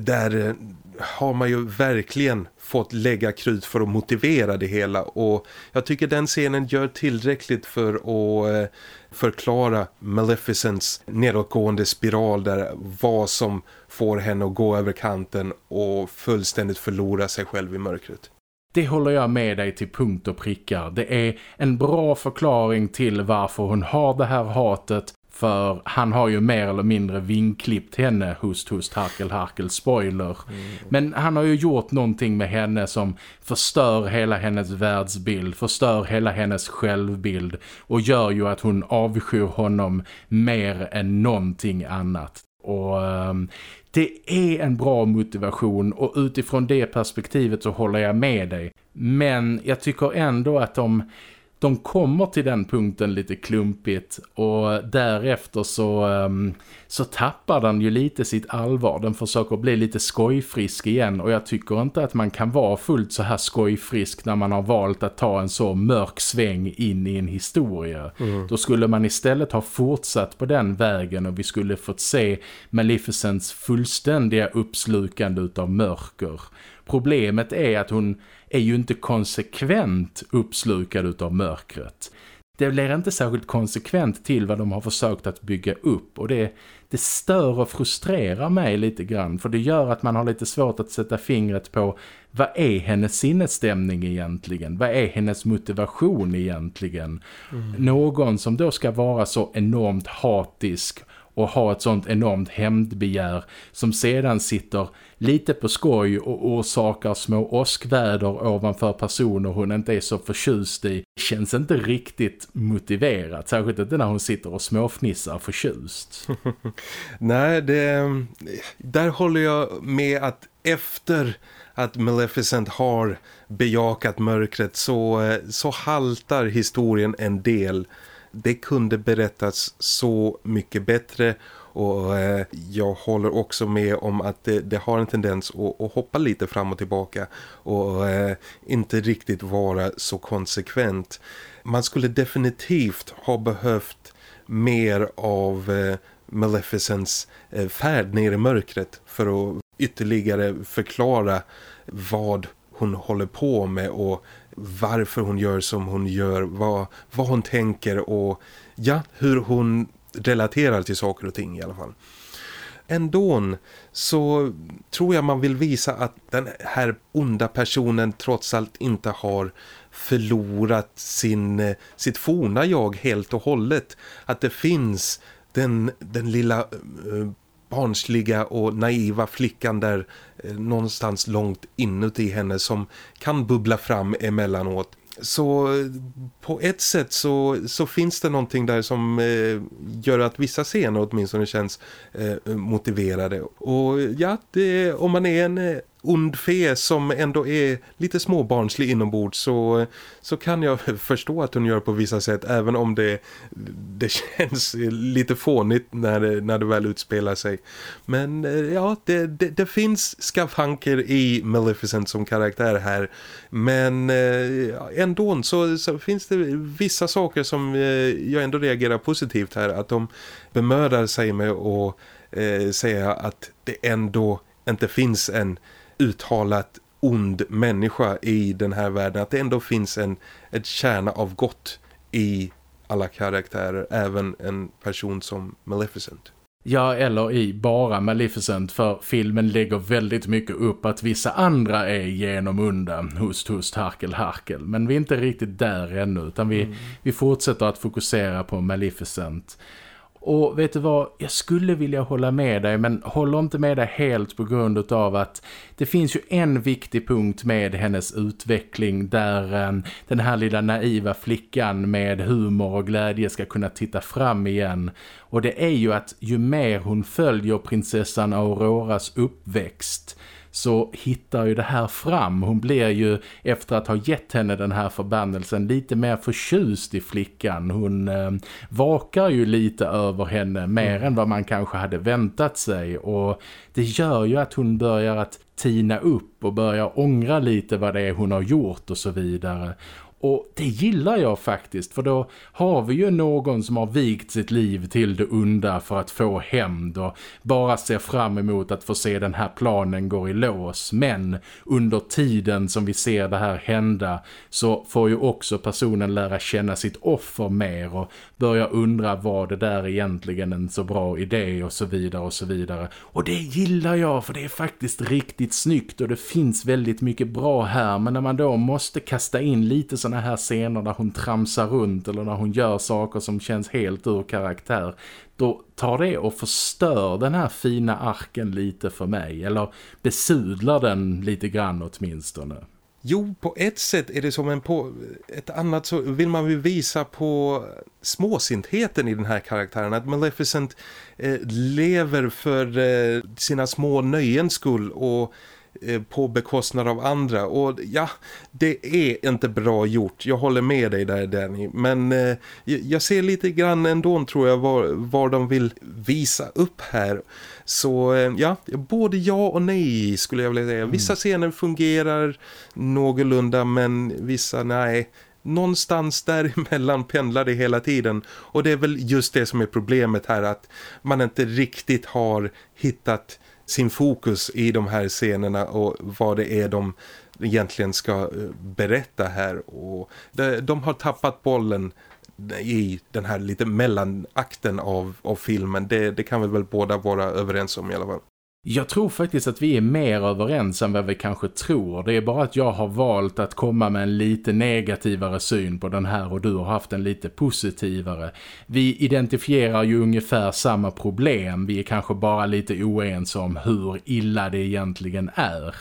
Där har man ju verkligen fått lägga krut för att motivera det hela och jag tycker den scenen gör tillräckligt för att förklara Maleficents nedåtgående spiral där vad som får henne att gå över kanten och fullständigt förlora sig själv i mörkret. Det håller jag med dig till punkt och prickar. Det är en bra förklaring till varför hon har det här hatet för han har ju mer eller mindre vinklippt henne, hust, hust, harkel, harkel, spoiler. Mm. Men han har ju gjort någonting med henne som förstör hela hennes världsbild, förstör hela hennes självbild och gör ju att hon avskyr honom mer än någonting annat. Och um, det är en bra motivation och utifrån det perspektivet så håller jag med dig. Men jag tycker ändå att de de kommer till den punkten lite klumpigt och därefter så, um, så tappar den ju lite sitt allvar. Den försöker bli lite skojfrisk igen och jag tycker inte att man kan vara fullt så här skojfrisk när man har valt att ta en så mörk sväng in i en historia. Mm. Då skulle man istället ha fortsatt på den vägen och vi skulle fått se Maleficents fullständiga uppslukande utav mörker. Problemet är att hon är ju inte konsekvent uppslukad av mörkret. Det blir inte särskilt konsekvent till vad de har försökt att bygga upp och det, det stör och frustrerar mig lite grann för det gör att man har lite svårt att sätta fingret på vad är hennes sinnesstämning egentligen? Vad är hennes motivation egentligen? Mm. Någon som då ska vara så enormt hatisk och ha ett sånt enormt hämndbegär som sedan sitter lite på skoj och orsakar små åskväder ovanför personer hon inte är så förtjust i känns inte riktigt motiverat. Särskilt inte när hon sitter och småfnissar förtjust. <laughs> Nej, det, där håller jag med att efter att Maleficent har bejakat mörkret så, så haltar historien en del. Det kunde berättas så mycket bättre och eh, jag håller också med om att det, det har en tendens att, att, hoppa lite fram och tillbaka och eh, inte riktigt vara så konsekvent. Man skulle definitivt ha behövt mer av eh, Maleficents eh, färd ner i mörkret för att ytterligare förklara vad hon håller på med och varför hon gör som hon gör, vad, vad hon tänker och ja, hur hon relaterar till saker och ting i alla fall. Ändå så tror jag man vill visa att den här onda personen trots allt inte har förlorat sin, sitt forna jag helt och hållet. Att det finns den, den lilla eh, barnsliga och naiva flickan där eh, någonstans långt inuti henne som kan bubbla fram emellanåt så eh, på ett sätt så, så finns det någonting där som eh, gör att vissa scener åtminstone känns eh, motiverade. Och ja, det, om man är en eh, ond fe som ändå är lite småbarnslig inombords så, så kan jag <laughs> förstå att hon gör på vissa sätt även om det, det <laughs> känns lite fånigt när det, när det väl utspelar sig. Men eh, ja, det, det, det finns skavanker i Maleficent som karaktär här men eh, ändå så, så finns det vissa saker som eh, jag ändå reagerar positivt här att de bemödar sig med att eh, säga att det ändå inte finns en uttalat ond människa i den här världen. Att det ändå finns en ett kärna av gott i alla karaktärer. Även en person som Maleficent. Ja, eller i bara Maleficent för filmen lägger väldigt mycket upp att vissa andra är genomunda, hust, hust, harkel, harkel. Men vi är inte riktigt där ännu utan vi, mm. vi fortsätter att fokusera på Maleficent. Och vet du vad, jag skulle vilja hålla med dig men håller inte med dig helt på grund av att det finns ju en viktig punkt med hennes utveckling där eh, den här lilla naiva flickan med humor och glädje ska kunna titta fram igen. Och det är ju att ju mer hon följer prinsessan Auroras uppväxt så hittar ju det här fram. Hon blir ju efter att ha gett henne den här förbannelsen lite mer förtjust i flickan. Hon eh, vakar ju lite över henne mer mm. än vad man kanske hade väntat sig och det gör ju att hon börjar att tina upp och börjar ångra lite vad det är hon har gjort och så vidare. Och det gillar jag faktiskt för då har vi ju någon som har vigt sitt liv till det onda för att få hämnd och bara ser fram emot att få se den här planen gå i lås. Men under tiden som vi ser det här hända så får ju också personen lära känna sitt offer mer och börja undra vad det där egentligen en så bra idé och så vidare och så vidare. Och det gillar jag för det är faktiskt riktigt snyggt och det finns väldigt mycket bra här men när man då måste kasta in lite så såna här scener där hon tramsar runt eller när hon gör saker som känns helt ur karaktär då tar det och förstör den här fina arken lite för mig eller besudlar den lite grann åtminstone. Jo, på ett sätt är det som en på ett annat så vill man ju visa på småsintheten i den här karaktären. Att Maleficent eh, lever för eh, sina små nöjens skull och på bekostnad av andra. Och ja, det är inte bra gjort. Jag håller med dig där Danny. Men eh, jag ser lite grann ändå tror jag vad, vad de vill visa upp här. Så eh, ja, både ja och nej skulle jag vilja säga. Mm. vissa scener fungerar någorlunda men vissa nej. Någonstans däremellan <laughs> pendlar det hela tiden. Och det är väl just det som är problemet här att man inte riktigt har hittat sin fokus i de här scenerna och vad det är de egentligen ska eh, berätta här och de har tappat bollen i den här lite mellanakten av, av filmen. Det, det kan vi väl båda vara överens om i alla fall. Jag tror faktiskt att vi är mer överens än vad vi kanske tror. Det är bara att jag har valt att komma med en lite negativare syn på den här och du har haft en lite positivare. Vi identifierar ju ungefär samma problem. Vi är kanske bara lite oense om hur illa det egentligen är.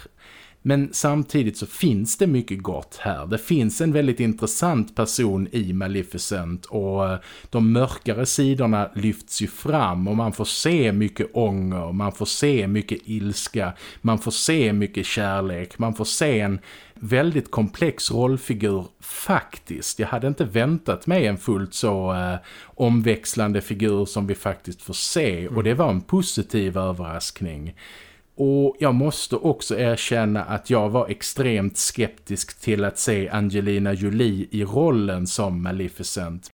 Men samtidigt så finns det mycket gott här. Det finns en väldigt intressant person i Maleficent och eh, de mörkare sidorna lyfts ju fram och man får se mycket ånger, man får se mycket ilska, man får se mycket kärlek, man får se en väldigt komplex rollfigur faktiskt. Jag hade inte väntat mig en fullt så eh, omväxlande figur som vi faktiskt får se och det var en positiv överraskning. Och jag måste också erkänna att jag var extremt skeptisk till att se Angelina Jolie i rollen som Maleficent.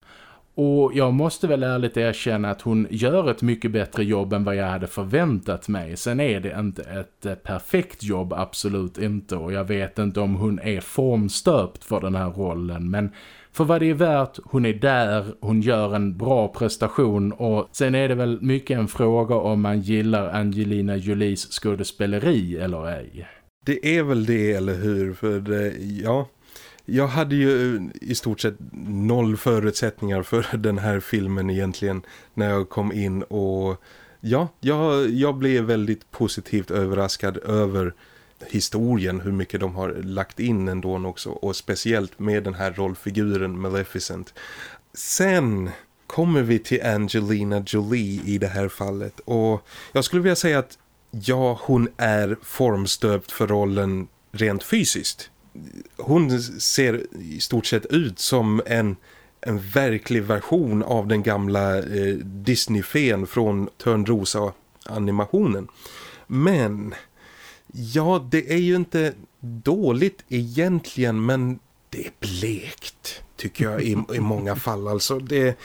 Och jag måste väl ärligt erkänna att hon gör ett mycket bättre jobb än vad jag hade förväntat mig. Sen är det inte ett eh, perfekt jobb, absolut inte. Och jag vet inte om hon är formstöpt för den här rollen. Men för vad det är värt, hon är där, hon gör en bra prestation och sen är det väl mycket en fråga om man gillar Angelina Jolies skådespeleri eller ej. Det är väl det, eller hur? För ja, jag hade ju eh, i stort sett noll förutsättningar för <laughs> den här filmen egentligen när jag kom in och ja, jag, jag blev väldigt positivt överraskad över historien, hur mycket de har lagt in ändå också och speciellt med den här rollfiguren Maleficent. Sen kommer vi till Angelina Jolie i det här fallet och jag skulle vilja säga att ja, hon är formstöpt för rollen rent fysiskt. Hon ser i stort sett ut som en, en verklig version av den gamla eh, Disney-fen från Törnrosa-animationen. Men Ja, det är ju inte dåligt egentligen men det är blekt tycker jag i, i många fall. Alltså det,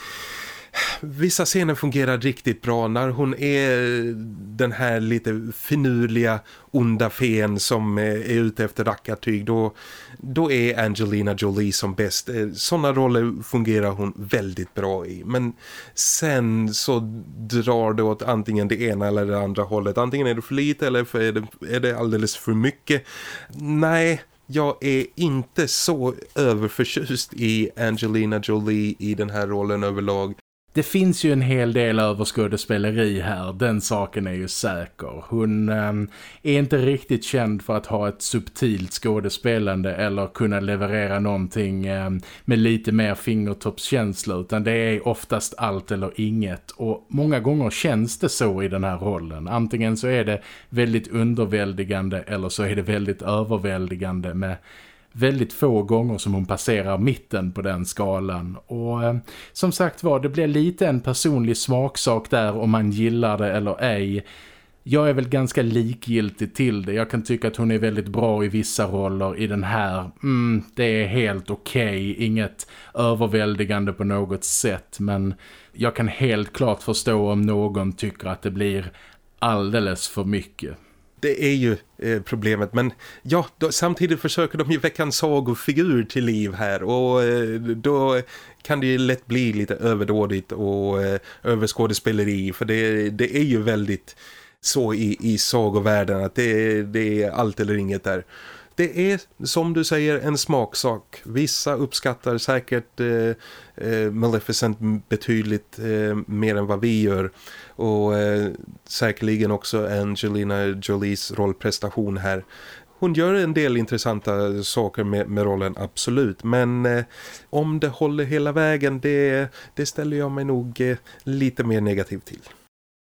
vissa scener fungerar riktigt bra när hon är den här lite finurliga onda fen som eh, är ute efter rackartyg då, då är Angelina Jolie som bäst. Eh, Sådana roller fungerar hon väldigt bra i men sen så drar det åt antingen det ena eller det andra hållet. Antingen är det för lite eller för är, det, är det alldeles för mycket. Nej, jag är inte så överförtjust i Angelina Jolie i den här rollen överlag det finns ju en hel del överskådespeleri här, den saken är ju säker. Hon eh, är inte riktigt känd för att ha ett subtilt skådespelande eller kunna leverera någonting eh, med lite mer fingertoppskänsla utan det är oftast allt eller inget. Och många gånger känns det så i den här rollen. Antingen så är det väldigt underväldigande eller så är det väldigt överväldigande med väldigt få gånger som hon passerar mitten på den skalan. Och eh, som sagt var, det blir lite en personlig smaksak där om man gillar det eller ej. jag är väl ganska likgiltig till det. Jag kan tycka att hon är väldigt bra i vissa roller. I den här, mm, det är helt okej. Okay. Inget överväldigande på något sätt. Men jag kan helt klart förstå om någon tycker att det blir alldeles för mycket. Det är ju eh, problemet men ja, då, samtidigt försöker de ju väcka en sagofigur till liv här och eh, då kan det ju lätt bli lite överdådigt och eh, överskådespeleri för det, det är ju väldigt så i, i sagovärlden att det, det är allt eller inget där. Det är som du säger en smaksak. Vissa uppskattar säkert eh, eh, Maleficent betydligt eh, mer än vad vi gör. Och eh, säkerligen också Angelina Jolies rollprestation här. Hon gör en del intressanta saker med, med rollen, absolut. Men eh, om det håller hela vägen, det, det ställer jag mig nog eh, lite mer negativ till.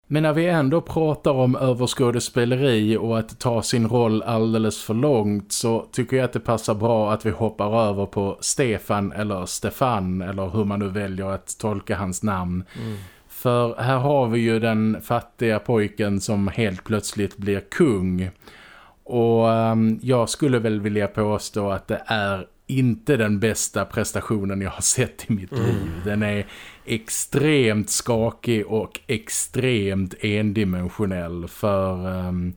Men när vi ändå pratar om överskådespeleri och att ta sin roll alldeles för långt så tycker jag att det passar bra att vi hoppar över på Stefan eller Stefan eller hur man nu väljer att tolka hans namn. Mm. För här har vi ju den fattiga pojken som helt plötsligt blir kung. Och um, jag skulle väl vilja påstå att det är inte den bästa prestationen jag har sett i mitt mm. liv. Den är extremt skakig och extremt endimensionell för um,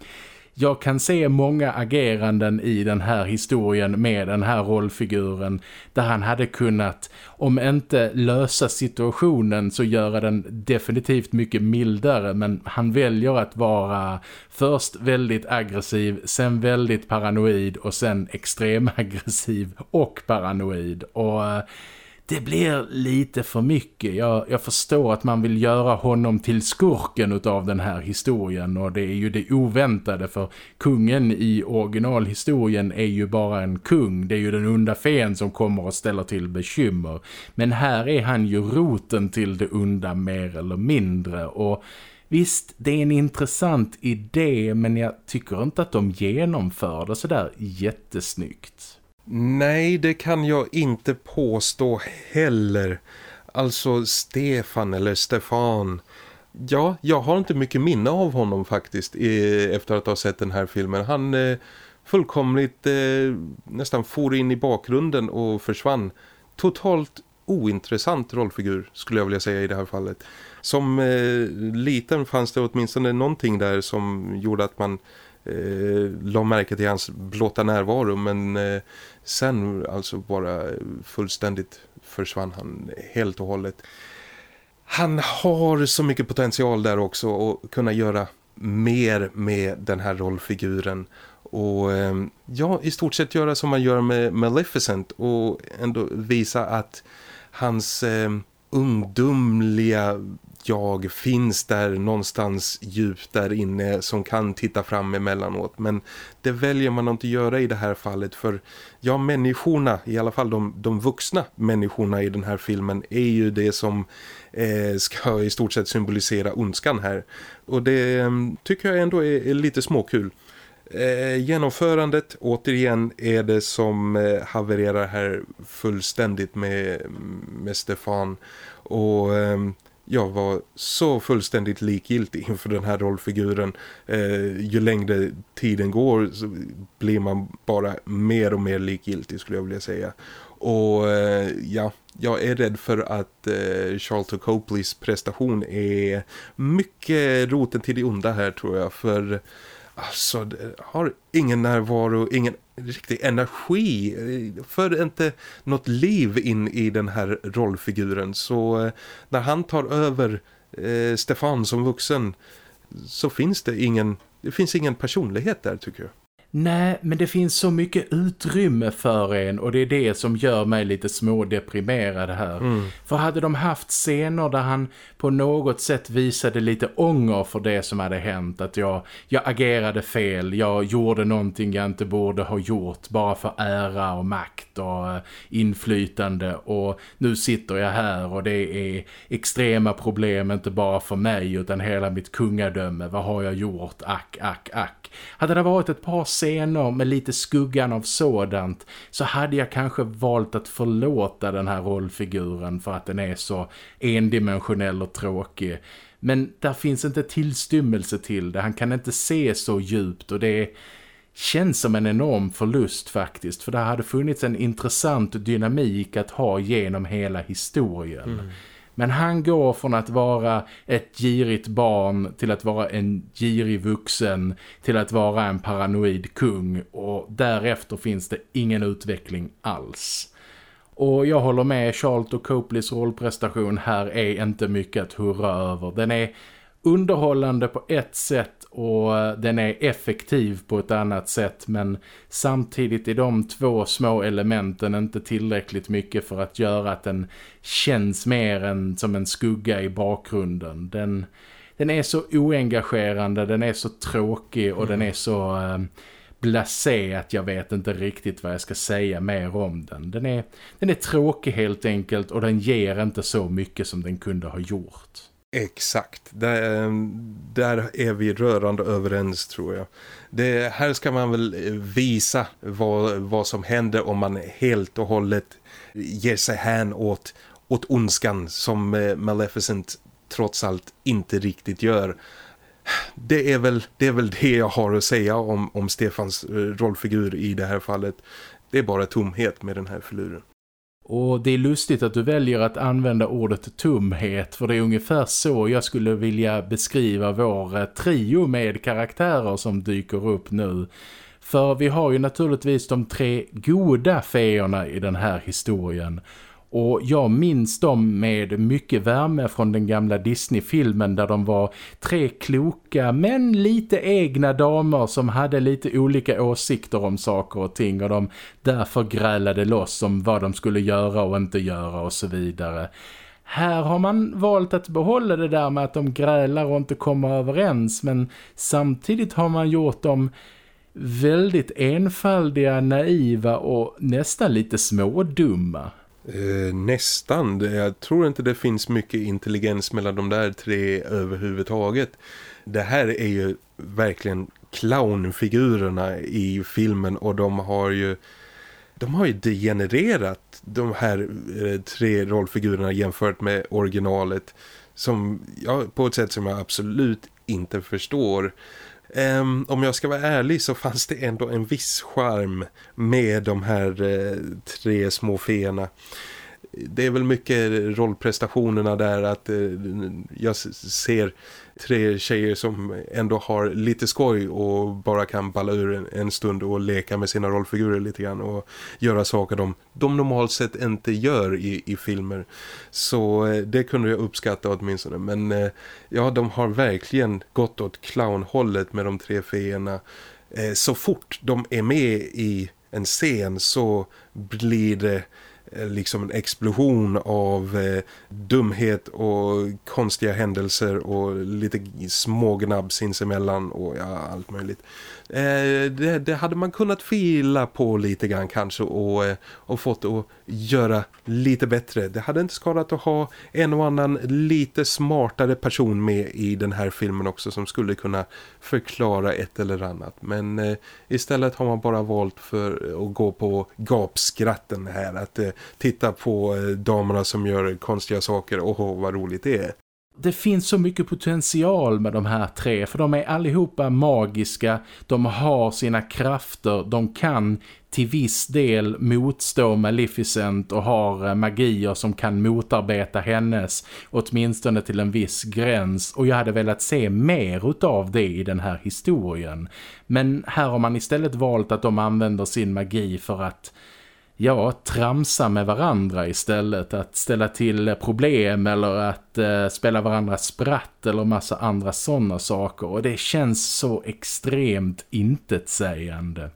jag kan se många ageranden i den här historien med den här rollfiguren där han hade kunnat, om inte lösa situationen så göra den definitivt mycket mildare. Men han väljer att vara först väldigt aggressiv, sen väldigt paranoid och sen extremaggressiv <laughs> och paranoid. Och eh, det blir lite för mycket. Jag, jag, förstår att man vill göra honom till skurken av den här historien och det är ju det oväntade för kungen i originalhistorien är ju bara en kung. Det är ju den onda fen som kommer och ställer till bekymmer. Men här är han ju roten till det onda mer eller mindre och Visst, det är en intressant idé men jag tycker inte att de genomför det sådär jättesnyggt. Nej, det kan jag inte påstå heller. Alltså Stefan eller Stefan. Ja, jag har inte mycket minne av honom faktiskt efter att ha sett den här filmen. Han eh, fullkomligt eh, nästan for in i bakgrunden och försvann. Totalt ointressant rollfigur skulle jag vilja säga i det här fallet. Som eh, liten fanns det åtminstone någonting där som gjorde att man eh, la märke till hans blotta närvaro men eh, sen alltså bara fullständigt försvann han helt och hållet. Han har så mycket potential där också att kunna göra mer med den här rollfiguren och ehm, ja, i stort sett göra som man gör med Maleficent och ändå visa att hans eh, ungdomliga jag finns där någonstans djupt där inne som kan titta fram emellanåt. Men det väljer man inte göra i det här fallet för ja, människorna, i alla fall de, de vuxna människorna i den här filmen är ju det som eh, ska i stort sett symbolisera ondskan här. Och det eh, tycker jag ändå är, är lite småkul. Eh, genomförandet återigen är det som eh, havererar här fullständigt med, med Stefan och eh, jag var så fullständigt likgiltig inför den här rollfiguren. Eh, ju längre tiden går så blir man bara mer och mer likgiltig skulle jag vilja säga. Och eh, ja, jag är rädd för att eh, Charlton Copleys prestation är mycket roten till det onda här tror jag. För alltså, det har ingen närvaro, ingen riktig energi för inte något liv in i den här rollfiguren så eh, när han tar över eh, Stefan som vuxen så finns det ingen det finns ingen personlighet där tycker jag. Nej, men det finns så mycket utrymme för en och det är det som gör mig lite smådeprimerad här. Mm. För hade de haft scener där han på något sätt visade lite ånger för det som hade hänt, att jag, jag agerade fel, jag gjorde någonting jag inte borde ha gjort bara för ära och makt och uh, inflytande och nu sitter jag här och det är extrema problem inte bara för mig utan hela mitt kungadöme, vad har jag gjort, ack, ack, ack. Hade det varit ett par scener med lite skuggan av sådant så hade jag kanske valt att förlåta den här rollfiguren för att den är så endimensionell och tråkig. Men där finns inte tillstymmelse till det. Han kan inte se så djupt och det känns som en enorm förlust faktiskt. För det hade funnits en intressant dynamik att ha genom hela historien. Mm. Men han går från att vara ett girigt barn till att vara en girig vuxen till att vara en paranoid kung och därefter finns det ingen utveckling alls. Och jag håller med Charlton Copleys rollprestation här är inte mycket att hurra över. Den är underhållande på ett sätt och den är effektiv på ett annat sätt men samtidigt är de två små elementen inte tillräckligt mycket för att göra att den känns mer än som en skugga i bakgrunden. Den, den är så oengagerande, den är så tråkig och mm. den är så eh, blasé att jag vet inte riktigt vad jag ska säga mer om den. Den är, den är tråkig helt enkelt och den ger inte så mycket som den kunde ha gjort. Exakt, där, eh, där är vi rörande överens tror jag. Det, här ska man väl eh, visa vad, vad som händer om man helt och hållet ger sig hän åt, åt ondskan som eh, Maleficent trots allt inte riktigt gör. Det är väl det, är väl det jag har att säga om, om Stefans rollfigur i det här fallet. Det är bara tomhet med den här filuren. Och det är lustigt att du väljer att använda ordet tumhet för det är ungefär så jag skulle vilja beskriva vår eh, trio med karaktärer som dyker upp nu. För vi har ju naturligtvis de tre goda feerna i den här historien och jag minns dem med mycket värme från den gamla Disney-filmen där de var tre kloka men lite egna damer som hade lite olika åsikter om saker och ting och de därför grälade loss om vad de skulle göra och inte göra och så vidare. Här har man valt att behålla det där med att de grälar och inte kommer överens men samtidigt har man gjort dem väldigt enfaldiga, naiva och nästan lite smådumma. Eh, nästan. Jag tror inte det finns mycket intelligens mellan de där tre överhuvudtaget. Det här är ju verkligen clownfigurerna i filmen och de har ju de har ju degenererat de här eh, tre rollfigurerna jämfört med originalet som ja, på ett sätt som jag absolut inte förstår. Um, om jag ska vara ärlig så fanns det ändå en viss charm med de här uh, tre små feerna. Det är väl mycket rollprestationerna där att eh, jag ser tre tjejer som ändå har lite skoj och bara kan balla ur en, en, stund och leka med sina rollfigurer lite grann och göra saker de, de normalt sett inte gör i, i filmer. Så eh, det kunde jag uppskatta åtminstone. Men eh, ja, de har verkligen gått åt clownhållet med de tre feerna. Eh, så fort de är med i en scen så blir det Eh, Eh, liksom en explosion av eh, dumhet och konstiga händelser och lite smågnabb sinsemellan och ja, allt möjligt. Eh, det, det, hade man kunnat fila på lite grann kanske och, eh, och fått att göra lite bättre. Det hade inte skadat att ha en och annan lite smartare person med i den här filmen också som skulle kunna förklara ett eller annat. Men eh, istället har man bara valt för att gå på gapskratten här. Att eh, titta på eh, damerna som gör konstiga saker och vad roligt det är det finns så mycket potential med de här tre för de är allihopa magiska, de har sina krafter, de kan till viss del motstå Maleficent och har eh, magier som kan motarbeta hennes åtminstone till en viss gräns. Och jag hade velat se mer utav det i den här historien. Men här har man istället valt att de använder sin magi för att ja, tramsa med varandra istället. Att ställa till problem eller att eh, spela varandra spratt eller massa andra sådana saker. Och det känns så extremt intetsägande.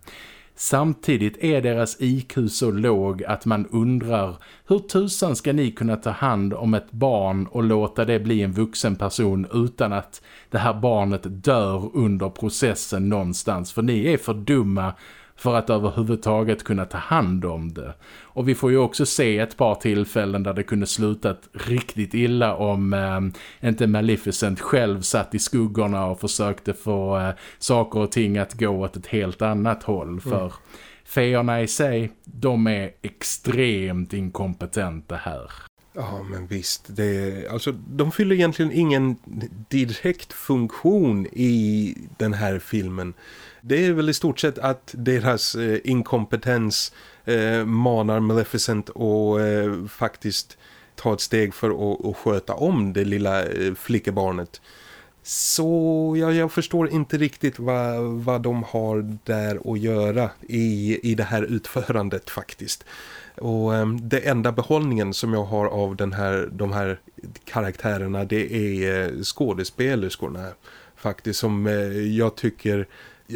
Samtidigt är deras IQ så låg att man undrar hur tusan ska ni kunna ta hand om ett barn och låta det bli en vuxen person utan att det här barnet dör under processen någonstans. För ni är för dumma för att överhuvudtaget kunna ta hand om det. Och vi får ju också se ett par tillfällen där det kunde slutat riktigt illa om eh, inte Maleficent själv satt i skuggorna och försökte få eh, saker och ting att gå åt ett helt annat håll. För mm. feorna i sig, de är extremt inkompetenta här. Ja men visst, det, alltså, de fyller egentligen ingen direkt funktion i den här filmen. Det är väl i stort sett att deras eh, inkompetens eh, manar Maleficent och eh, faktiskt ta ett steg för att, att sköta om det lilla eh, flickebarnet. Så ja, jag förstår inte riktigt vad, vad de har där att göra i, i det här utförandet faktiskt. Och eh, det enda behållningen som jag har av den här, de här karaktärerna det är eh, skådespelerskorna faktiskt som eh, jag tycker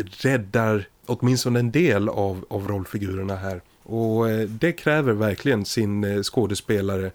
räddar åtminstone en del av, av rollfigurerna här. Och eh, det kräver verkligen sin eh, skådespelare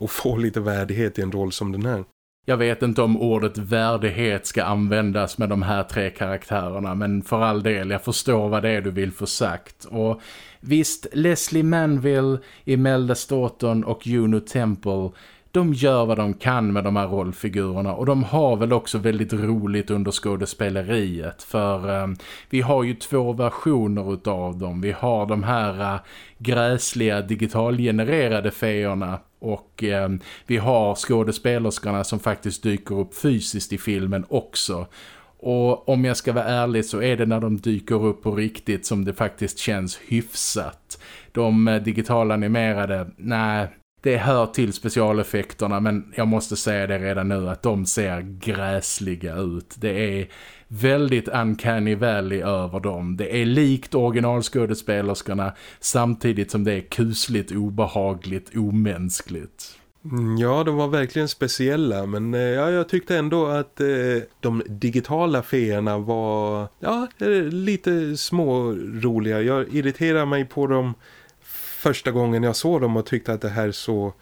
att få lite värdighet i en roll som den här. Jag vet inte om ordet värdighet ska användas med de här tre karaktärerna men för all del, jag förstår vad det är du vill få sagt. Och visst, Leslie Manville, Imelda Staunton och Juno Temple de gör vad de kan med de här rollfigurerna och de har väl också väldigt roligt under skådespeleriet för eh, vi har ju två versioner utav dem. Vi har de här eh, gräsliga digitalgenererade feorna och eh, vi har skådespelerskorna som faktiskt dyker upp fysiskt i filmen också. Och om jag ska vara ärlig så är det när de dyker upp på riktigt som det faktiskt känns hyfsat. De eh, digitala animerade, nej det hör till specialeffekterna men jag måste säga det redan nu att de ser gräsliga ut. Det är väldigt uncanny valley över dem. Det är likt originalskådespelerskorna samtidigt som det är kusligt, obehagligt, omänskligt. Mm, ja, de var verkligen speciella men eh, ja, jag tyckte ändå att eh, de digitala feerna var ja, eh, lite små roliga. Jag irriterar mig på dem första gången jag såg dem och tyckte att det här så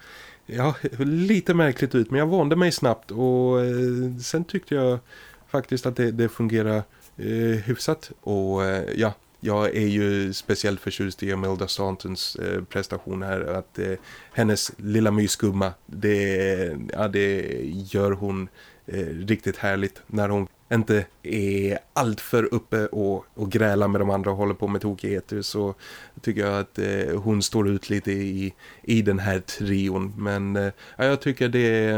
ja, lite märkligt ut. Men jag vande mig snabbt och eh, sen tyckte jag faktiskt att det, det fungerar eh, hyfsat. Och eh, ja, jag är ju speciellt förtjust i Imelda Stauntons eh, prestation här. Att eh, hennes lilla mysgumma, det, ja, det gör hon eh, riktigt härligt när hon inte är alltför uppe och, och grälar med de andra och håller på med tokigheter så tycker jag att eh, hon står ut lite i, i den här trion. Men eh, jag tycker det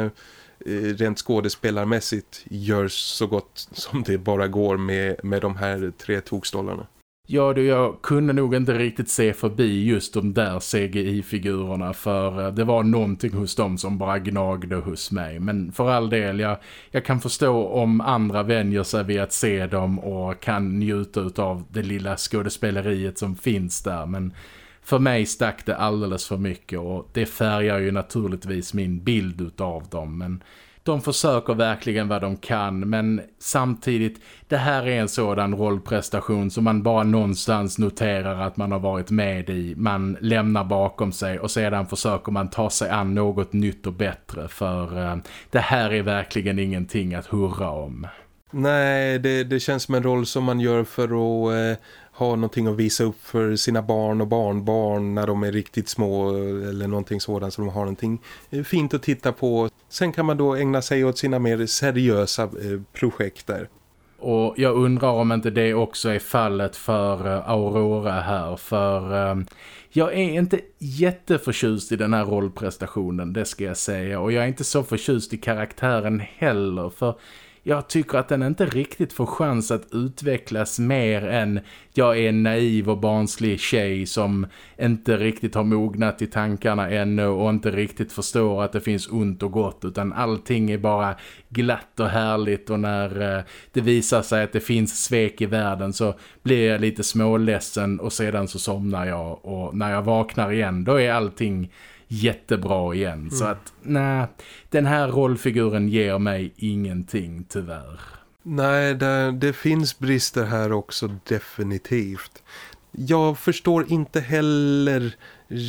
eh, rent skådespelarmässigt görs så gott som det bara går med, med de här tre tokstollarna. Ja, du, jag kunde nog inte riktigt se förbi just de där CGI-figurerna för eh, det var någonting hos dem som bara gnagde hos mig. Men för all del, jag, jag kan förstå om andra vänjer sig vid att se dem och kan njuta av det lilla skådespeleriet som finns där. Men för mig stack det alldeles för mycket och det färgar ju naturligtvis min bild av dem. Men de försöker verkligen vad de kan men samtidigt, det här är en sådan rollprestation som man bara någonstans noterar att man har varit med i. Man lämnar bakom sig och sedan försöker man ta sig an något nytt och bättre för eh, det här är verkligen ingenting att hurra om. Nej, det, det känns som en roll som man gör för att eh, ha någonting att visa upp för sina barn och barnbarn när de är riktigt små eller någonting sådant så de har någonting eh, fint att titta på. Sen kan man då ägna sig åt sina mer seriösa eh, projekt där. Och jag undrar om inte det också är fallet för eh, Aurora här för jag är inte jätteförtjust i den här rollprestationen, det ska jag säga. Och jag är inte så förtjust i karaktären heller för jag tycker att den inte riktigt får chans att utvecklas mer än jag är en naiv och barnslig tjej som inte riktigt har mognat i tankarna ännu och inte riktigt förstår att det finns ont och gott utan allting är bara glatt och härligt och när eh, det visar sig att det finns svek i världen så blir jag lite småledsen och sedan så somnar jag och när jag vaknar igen då är allting jättebra igen. Mm. Så att, nej, den här rollfiguren ger mig ingenting tyvärr. Nej, det, det finns brister här också definitivt. Jag förstår inte heller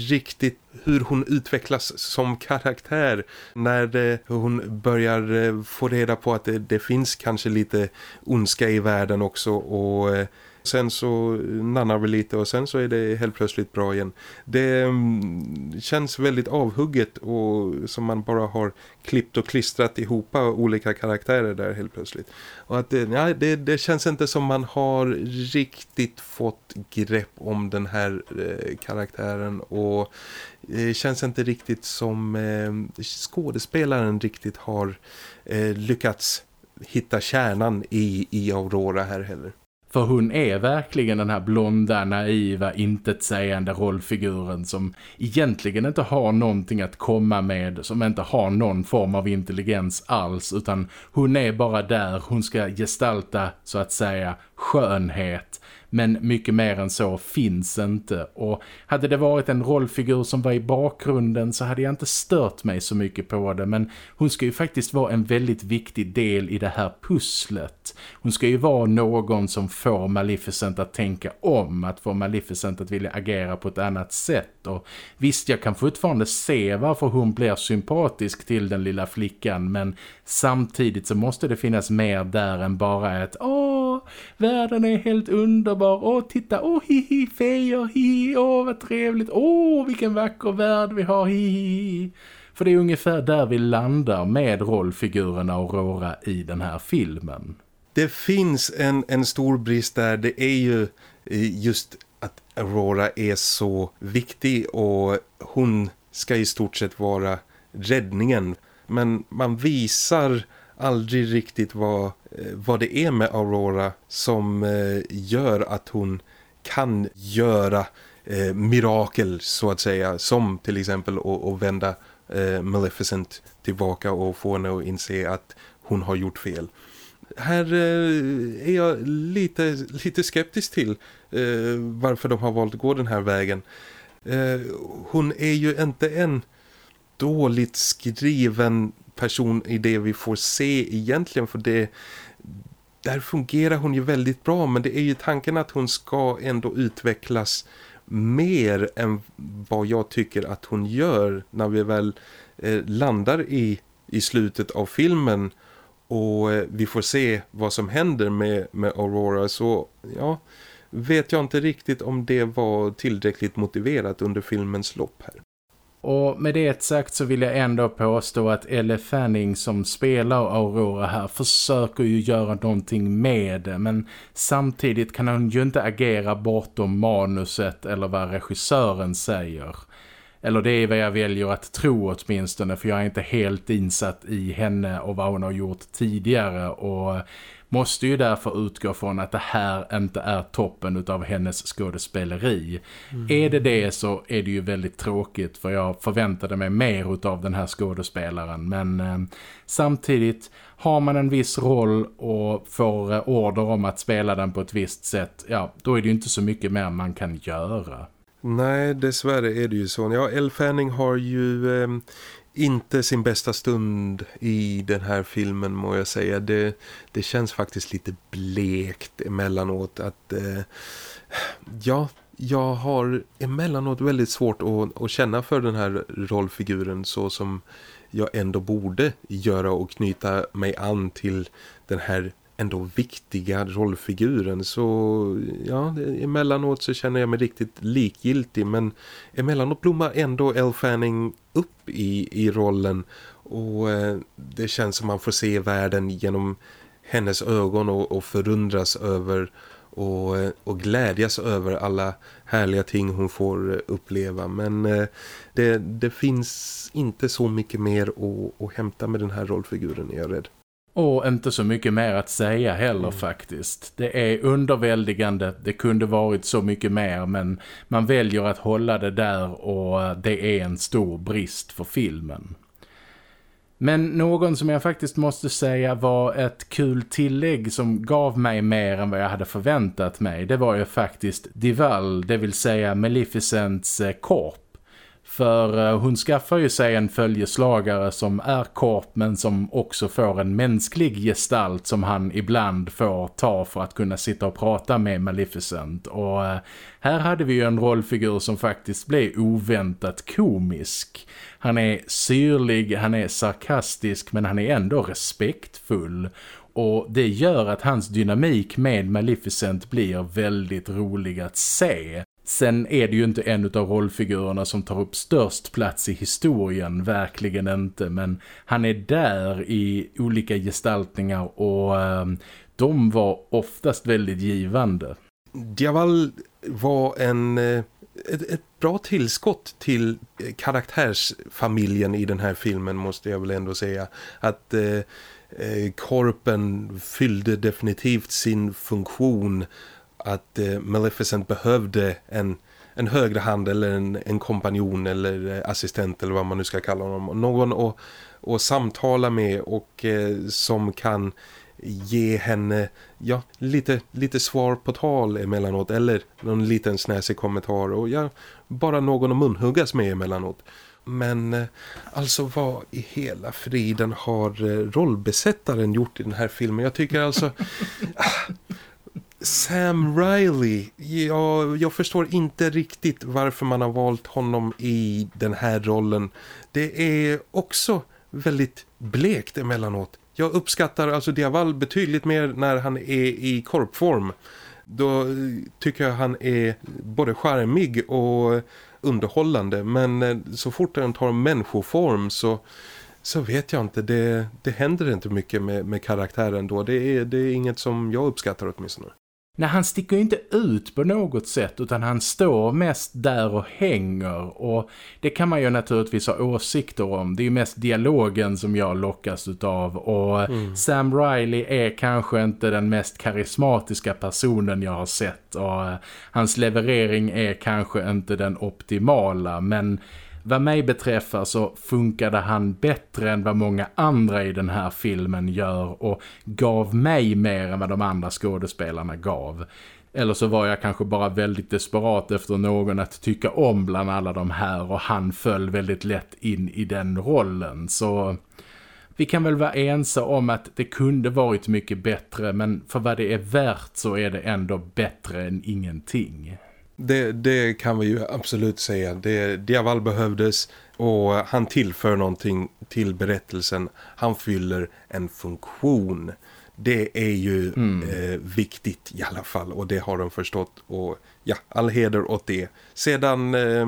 riktigt hur hon utvecklas som karaktär när eh, hon börjar eh, få reda på att det, det, finns kanske lite ondska i världen också och eh, Sen så nannar vi lite och sen så är det helt plötsligt bra igen. Det mm, känns väldigt avhugget och som man bara har klippt och klistrat ihop olika karaktärer där helt plötsligt. Och att eh, det, ja, det, det känns inte som man har riktigt fått grepp om den här eh, karaktären och det känns inte riktigt som eh, skådespelaren riktigt har eh, lyckats hitta kärnan i, i Aurora här heller. För hon är verkligen den här blonda, naiva, intetsägande rollfiguren som egentligen inte har någonting att komma med, som inte har någon form av intelligens alls utan hon är bara där, hon ska gestalta så att säga skönhet men mycket mer än så finns inte. Och hade det varit en rollfigur som var i bakgrunden så hade jag inte stört mig så mycket på det. Men hon ska ju faktiskt vara en väldigt viktig del i det här pusslet. Hon ska ju vara någon som får Maleficent att tänka om. Att få Maleficent att vilja agera på ett annat sätt. Och visst, jag kan fortfarande se varför hon blir sympatisk till den lilla flickan. Men samtidigt så måste det finnas mer där än bara ett Åh, världen är helt underbar. Åh, titta, åh, hihi, fejer, hihi, åh, vad trevligt. Åh, vilken vacker värld vi har, hihi. För det är ungefär där vi landar med rollfiguren Aurora i den här filmen. Det finns en, en stor brist där. Det är ju eh, just att Aurora är så viktig och hon ska i stort sett vara räddningen. Men man visar aldrig riktigt vad, eh, vad det är med Aurora som eh, gör att hon kan göra eh, mirakel så att säga. Som till exempel att vända eh, Maleficent tillbaka och få henne att inse att hon har gjort fel. Här eh, är jag lite, lite skeptisk till eh, varför de har valt att gå den här vägen. Eh, hon är ju inte en dåligt skriven person i det vi får se egentligen för det där fungerar hon ju väldigt bra men det är ju tanken att hon ska ändå utvecklas mer än vad jag tycker att hon gör när vi väl eh, landar i, i slutet av filmen och eh, vi får se vad som händer med, med Aurora så ja, vet jag inte riktigt om det var tillräckligt motiverat under filmens lopp här. Och med det sagt så vill jag ändå påstå att Elle Fanning som spelar Aurora här försöker ju göra någonting med det. Men samtidigt kan hon ju inte agera bortom manuset eller vad regissören säger. Eller det är vad jag väljer att tro åtminstone för jag är inte helt insatt i henne och vad hon har gjort tidigare och måste ju därför utgå från att det här inte är toppen av hennes skådespeleri. Mm. Är det det så är det ju väldigt tråkigt för jag förväntade mig mer av den här skådespelaren men eh, samtidigt har man en viss roll och får eh, order om att spela den på ett visst sätt, ja då är det ju inte så mycket mer man kan göra. Nej, dessvärre är det ju så. Ja, Elle Fanning har ju eh, inte sin bästa stund i den här filmen må jag säga. Det, det känns faktiskt lite blekt emellanåt att eh, ja, jag har emellanåt väldigt svårt att, att känna för den här rollfiguren så som jag ändå borde göra och knyta mig an till den här ändå viktiga rollfiguren. Så ja, emellanåt så känner jag mig riktigt likgiltig men emellanåt blommar ändå Elle Fanning upp i, i rollen. Och eh, det känns som man får se världen genom hennes ögon och, och förundras över och, eh, och glädjas över alla härliga ting hon får eh, uppleva. Men eh, det, det finns inte så mycket mer att, att hämta med den här rollfiguren är jag rädd. Och inte så mycket mer att säga heller mm. faktiskt. Det är underväldigande, det kunde varit så mycket mer men man väljer att hålla det där och det är en stor brist för filmen. Men någon som jag faktiskt måste säga var ett kul tillägg som gav mig mer än vad jag hade förväntat mig. Det var ju faktiskt Dival, det vill säga Maleficents eh, korp för eh, hon skaffar ju sig en följeslagare som är korp men som också får en mänsklig gestalt som han ibland får ta för att kunna sitta och prata med Maleficent. Och eh, här hade vi ju en rollfigur som faktiskt blev oväntat komisk. Han är syrlig, han är sarkastisk men han är ändå respektfull. Och det gör att hans dynamik med Maleficent blir väldigt rolig att se. Sen är det ju inte en av rollfigurerna som tar upp störst plats i historien, verkligen inte. Men han är där i olika gestaltningar och eh, de var oftast väldigt givande. Diaval var en, eh, ett, ett bra tillskott till eh, karaktärsfamiljen i den här filmen måste jag väl ändå säga. Att eh, eh Korpen fyllde definitivt sin funktion att eh, Maleficent behövde en, en högre hand eller en, en kompanjon eller eh, assistent eller vad man nu ska kalla honom. Någon att, att samtala med och eh, som kan ge henne ja, lite, lite svar på tal emellanåt eller någon liten snäsig kommentar och ja, bara någon att munhuggas med emellanåt. Men eh, alltså vad i hela friden har eh, rollbesättaren gjort i den här filmen? Jag tycker alltså... <laughs> Ah, Sam Riley, ja, jag förstår inte riktigt varför man har valt honom i den här rollen. Det är också väldigt blekt emellanåt. Jag uppskattar alltså Diaval betydligt mer när han är i korpform. Då eh, tycker jag han är både charmig och underhållande. Men eh, så fort han tar människoform så, så vet jag inte. Det, det händer inte mycket med, med karaktären då. Det är, det är inget som jag uppskattar åtminstone. Nej, han sticker inte ut på något sätt utan han står mest där och hänger och det kan man ju naturligtvis ha åsikter om. Det är ju mest dialogen som jag lockas utav och mm. Sam Riley är kanske inte den mest karismatiska personen jag har sett och hans leverering är kanske inte den optimala men vad mig beträffar så funkade han bättre än vad många andra i den här filmen gör och gav mig mer än vad de andra skådespelarna gav. Eller så var jag kanske bara väldigt desperat efter någon att tycka om bland alla de här och han föll väldigt lätt in i den rollen. Så vi kan väl vara ense om att det kunde varit mycket bättre men för vad det är värt så är det ändå bättre än ingenting. Det, det kan vi ju absolut säga. Det, Diaval behövdes och han tillför någonting till berättelsen. Han fyller en funktion. Det är ju mm. eh, viktigt i alla fall och det har de förstått. Och ja, all heder åt det. Sedan eh,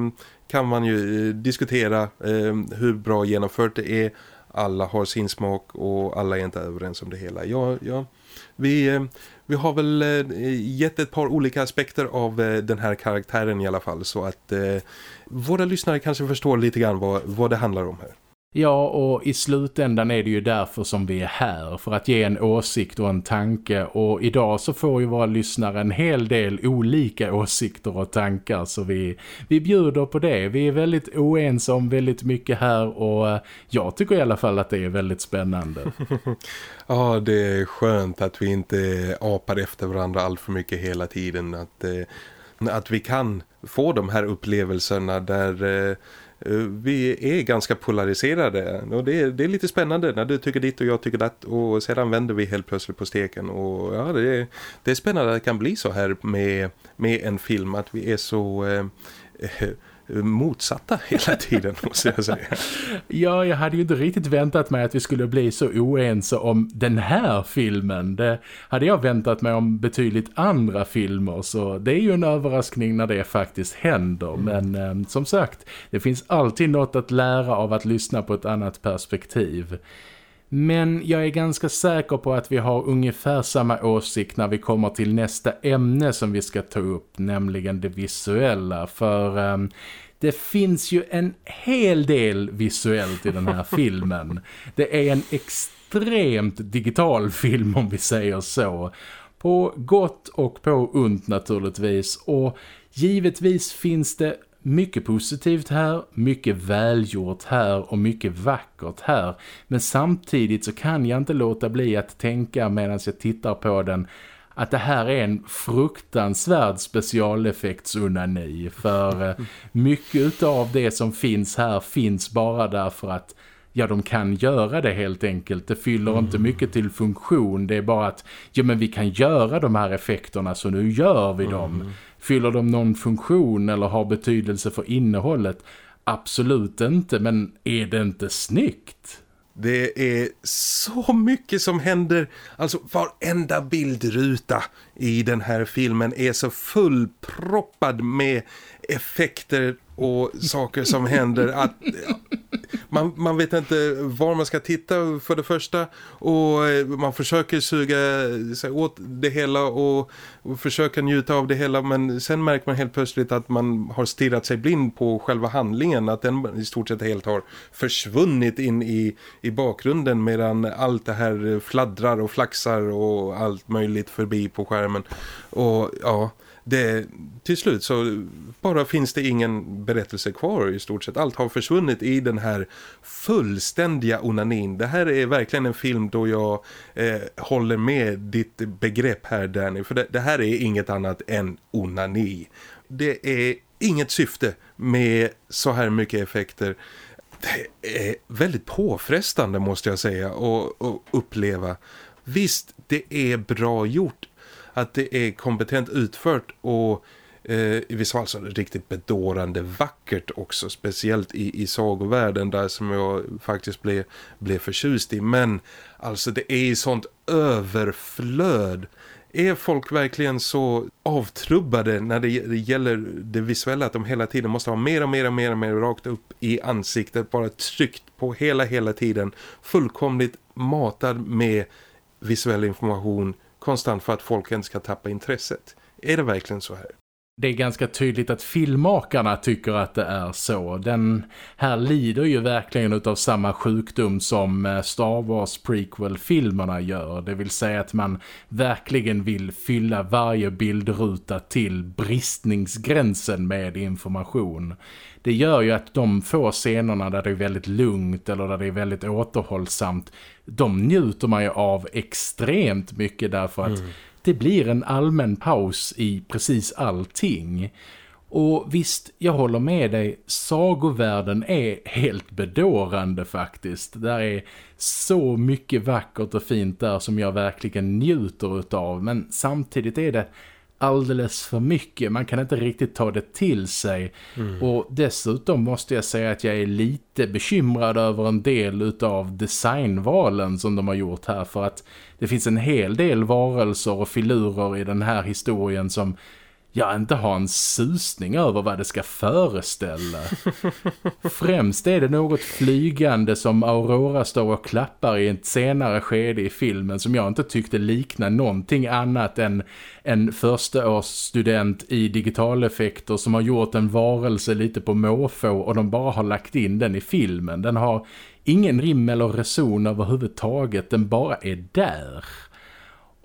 kan man ju eh, diskutera eh, hur bra genomfört det är. Alla har sin smak och alla är inte överens om det hela. Ja, ja. Vi, eh, vi har väl eh, gett ett par olika aspekter av eh, den här karaktären i alla fall så att eh, våra lyssnare kanske förstår lite grann vad, vad det handlar om här. Ja, och i slutändan är det ju därför som vi är här. För att ge en åsikt och en tanke. Och idag så får ju våra lyssnare en hel del olika åsikter och tankar. Så vi, vi bjuder på det. Vi är väldigt oense om väldigt mycket här. Och eh, jag tycker i alla fall att det är väldigt spännande. <laughs> ja, det är skönt att vi inte apar efter varandra allt för mycket hela tiden. Att, eh, att vi kan få de här upplevelserna där... Eh, Eh, vi är ganska polariserade. Och det är, det är lite spännande när du tycker ditt och jag tycker det och sedan vänder vi helt plötsligt på steken. Och ja, det är, det är spännande att det kan bli så här med, med en film. Att vi är så eh motsatta <laughs> hela tiden måste jag säga. ja, jag hade ju inte riktigt väntat mig att vi skulle bli så oense om den här filmen. Det hade jag väntat mig om betydligt andra filmer så det är ju en överraskning när det faktiskt händer. Mm. Men eh, som sagt, det finns alltid något att lära av att lyssna på ett annat perspektiv. Men jag är ganska säker på att vi har ungefär samma åsikt när vi kommer till nästa ämne som vi ska ta upp, nämligen det visuella. För um, det finns ju en hel del visuellt i den här <laughs> filmen. Det är en extremt digital film om vi säger så. På gott och på ont naturligtvis. Och givetvis finns det mycket positivt här, mycket välgjort här och mycket vackert här. Men samtidigt så kan jag inte låta bli att tänka medan jag tittar på den att det här är en fruktansvärd specialeffektsunani för eh, mycket av det som finns här finns bara därför att ja de kan göra det helt enkelt. Det fyller mm. inte mycket till funktion. Det är bara att ja men vi kan göra de här effekterna så nu gör vi mm. dem. Fyller de någon funktion eller har betydelse för innehållet? Absolut inte, men är det inte snyggt? Det är så mycket som händer. Alltså varenda bildruta i den här filmen är så fullproppad med effekter och saker som händer att man, man vet inte var man ska titta för det första och man försöker suga sig åt det hela och, och försöka njuta av det hela men sen märker man helt plötsligt att man har stirrat sig blind på själva handlingen att den i stort sett helt har försvunnit in i, i bakgrunden medan allt det här fladdrar och flaxar och allt möjligt förbi på skärmen. Och ja det, till slut så bara finns det ingen berättelse kvar i stort sett. Allt har försvunnit i den här fullständiga onanin. Det här är verkligen en film då jag eh, håller med ditt begrepp här Danny. För det, det här är inget annat än onani. Det är inget syfte med så här mycket effekter. Det är väldigt påfrestande måste jag säga att uppleva. Visst, det är bra gjort att det är kompetent utfört och eh, i vissa fall så är det riktigt bedårande vackert också. Speciellt i, i sagovärlden där som jag faktiskt blev, blev förtjust i. Men alltså det är i sånt överflöd. Är folk verkligen så avtrubbade när det gäller det visuella att de hela tiden måste ha mer och mer och mer och mer rakt upp i ansiktet bara tryckt på hela hela tiden fullkomligt matad med visuell information konstant för att folk inte ska tappa intresset. Är det verkligen så här? Det är ganska tydligt att filmmakarna tycker att det är så. Den här lider ju verkligen av samma sjukdom som eh, Star Wars prequel-filmerna gör. Det vill säga att man verkligen vill fylla varje bildruta till bristningsgränsen med information. Det gör ju att de få scenerna där det är väldigt lugnt eller där det är väldigt återhållsamt de njuter man ju av extremt mycket därför att mm. det blir en allmän paus i precis allting. Och visst, jag håller med dig, sagovärlden är helt bedårande faktiskt. Där är så mycket vackert och fint där som jag verkligen njuter utav. Men samtidigt är det alldeles för mycket. Man kan inte riktigt ta det till sig. Mm. Och dessutom måste jag säga att jag är lite bekymrad över en del av designvalen som de har gjort här. För att det finns en hel del varelser och filurer i den här historien som jag inte har en susning över vad det ska föreställa. Främst är det något flygande som Aurora står och klappar i ett senare skede i filmen som jag inte tyckte liknade någonting annat än en förstaårsstudent i digitaleffekter som har gjort en varelse lite på måfå och de bara har lagt in den i filmen. Den har ingen rim eller reson överhuvudtaget, den bara är där.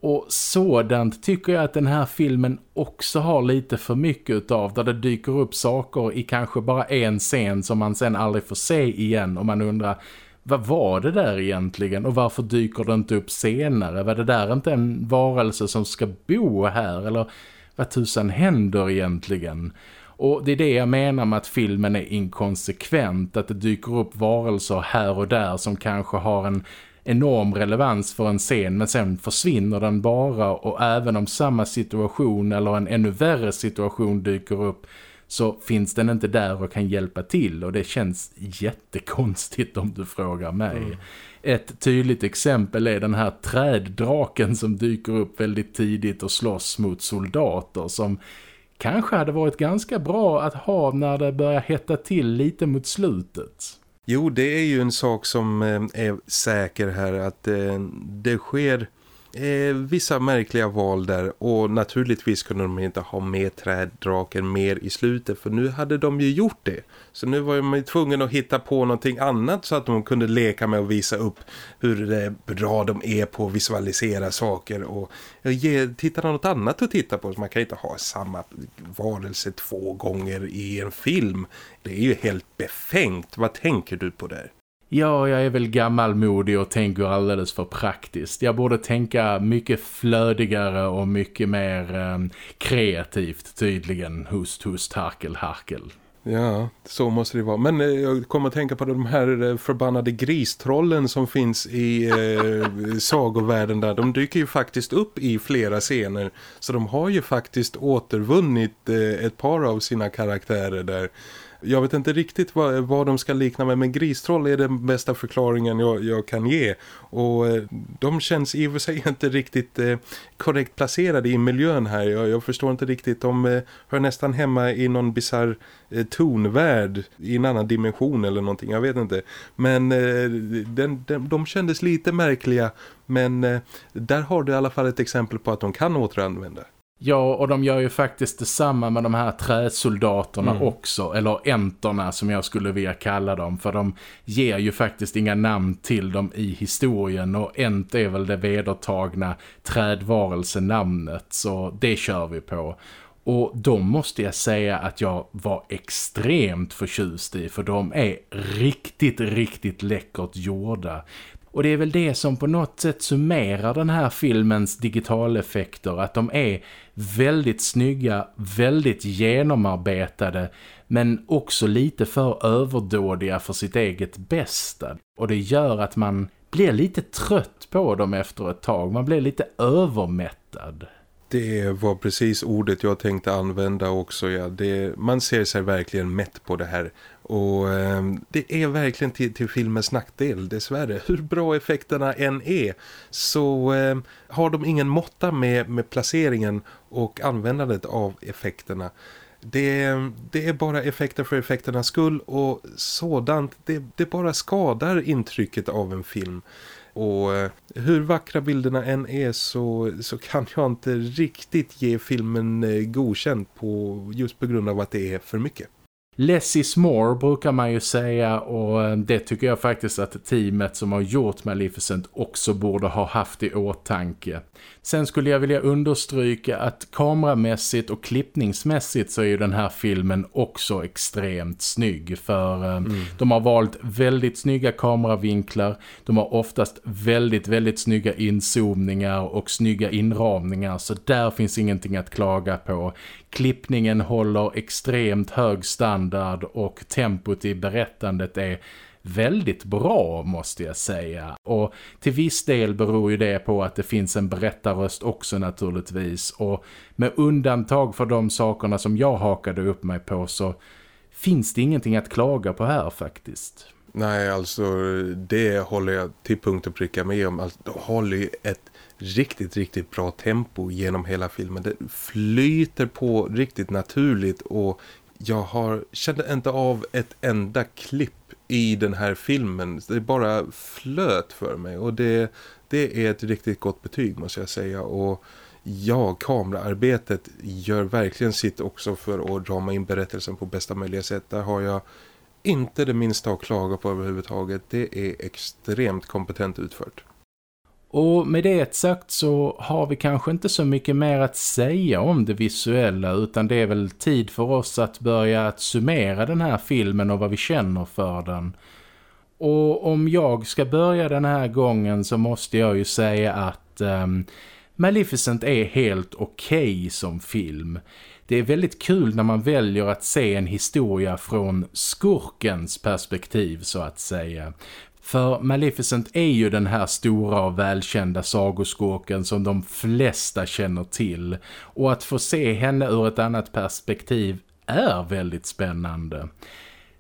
Och sådant tycker jag att den här filmen också har lite för mycket av där det dyker upp saker i kanske bara en scen som man sen aldrig får se igen och man undrar vad var det där egentligen och varför dyker det inte upp senare? Var det där inte en varelse som ska bo här eller vad tusan händer egentligen? Och det är det jag menar med att filmen är inkonsekvent, att det dyker upp varelser här och där som kanske har en enorm relevans för en scen men sen försvinner den bara och även om samma situation eller en ännu värre situation dyker upp så finns den inte där och kan hjälpa till och det känns jättekonstigt om du frågar mig. Mm. Ett tydligt exempel är den här träddraken som dyker upp väldigt tidigt och slåss mot soldater som kanske hade varit ganska bra att ha när det börjar hetta till lite mot slutet. Jo, det är ju en sak som eh, är säker här att eh, det sker eh, vissa märkliga val där och naturligtvis kunde de inte ha med träddraken mer i slutet för nu hade de ju gjort det. Så nu var man ju tvungen att hitta på någonting annat så att de kunde leka med och visa upp hur eh, bra de är på att visualisera saker och eh, ge tittarna något annat att titta på. Så man kan inte ha samma varelse två gånger i en film. Det är ju helt befängt. Vad tänker du på där? Ja, jag är väl gammalmodig och tänker alldeles för praktiskt. Jag borde tänka mycket flödigare och mycket mer eh, kreativt tydligen. Hust, hust, harkel, harkel. Ja, så måste det vara. Men eh, jag kommer att tänka på de här eh, förbannade gristrollen som finns i eh, <laughs> sagovärlden där. De dyker ju faktiskt upp i flera scener. Så de har ju faktiskt återvunnit eh, ett par av sina karaktärer där. Jag vet inte riktigt vad, vad de ska likna med men Gristroll är den bästa förklaringen jag, jag kan ge. Och eh, de känns i och för sig <laughs> inte riktigt eh, korrekt placerade i miljön här. Jag, jag förstår inte riktigt. De eh, hör nästan hemma i någon bizarr eh, tonvärld i en annan dimension eller någonting. Jag vet inte. Men eh, den, den, de kändes lite märkliga. Men eh, där har du i alla fall ett exempel på att de kan återanvända. Ja, och de gör ju faktiskt detsamma med de här träsoldaterna mm. också. Eller entorna som jag skulle vilja kalla dem. För de ger ju faktiskt inga namn till dem i historien. Och ent är väl det vedertagna trädvarelsenamnet. Så det kör vi på. Och de måste jag säga att jag var extremt förtjust i. För de är riktigt, riktigt läckert gjorda. Och det är väl det som på något sätt summerar den här filmens digitaleffekter. Att de är väldigt snygga, väldigt genomarbetade men också lite för överdådiga för sitt eget bästa. Och det gör att man blir lite trött på dem efter ett tag. Man blir lite övermättad. Det var precis ordet jag tänkte använda också. Ja. Det, man ser sig verkligen mätt på det här. Och eh, det är verkligen till, till filmens nackdel dessvärre. Hur bra effekterna än är så eh, har de ingen måtta med, med placeringen och användandet av effekterna. Det, det, är bara effekter för effekternas skull och sådant, det, det bara skadar intrycket av en film. Och eh, hur vackra bilderna än är så, så kan jag inte riktigt ge filmen eh, godkänt på, just på grund av att det är för mycket. Less is more brukar man ju säga och eh, det tycker jag faktiskt att teamet som har gjort Maleficent också borde ha haft i åtanke. Sen skulle jag vilja understryka att kameramässigt och klippningsmässigt så är ju den här filmen också extremt snygg för eh, mm. de har valt väldigt snygga kameravinklar, de har oftast väldigt väldigt snygga inzoomningar och snygga inramningar så där finns ingenting att klaga på. Klippningen håller extremt hög standard och tempot i berättandet är väldigt bra måste jag säga. Och till viss del beror ju det på att det finns en berättarröst också naturligtvis. Och med undantag för de sakerna som jag hakade upp mig på så finns det ingenting att klaga på här faktiskt. Nej, alltså det håller jag till punkt och pricka med om. Alltså, de håller ju ett riktigt, riktigt bra tempo genom hela filmen. Det flyter på riktigt naturligt och jag har kände inte av ett enda klipp i den här filmen. Det bara flöt för mig och det, det är ett riktigt gott betyg måste jag säga. Och ja, kameraarbetet gör verkligen sitt också för att rama in berättelsen på bästa möjliga sätt. Där har jag inte det minsta att klaga på överhuvudtaget. Det är extremt kompetent utfört. Och med det sagt så har vi kanske inte så mycket mer att säga om det visuella utan det är väl tid för oss att börja att summera den här filmen och vad vi känner för den. Och om jag ska börja den här gången så måste jag ju säga att um, Maleficent är helt okej okay som film. Det är väldigt kul när man väljer att se en historia från skurkens perspektiv så att säga. För Maleficent är ju den här stora och välkända sagoskåken som de flesta känner till. Och att få se henne ur ett annat perspektiv är väldigt spännande.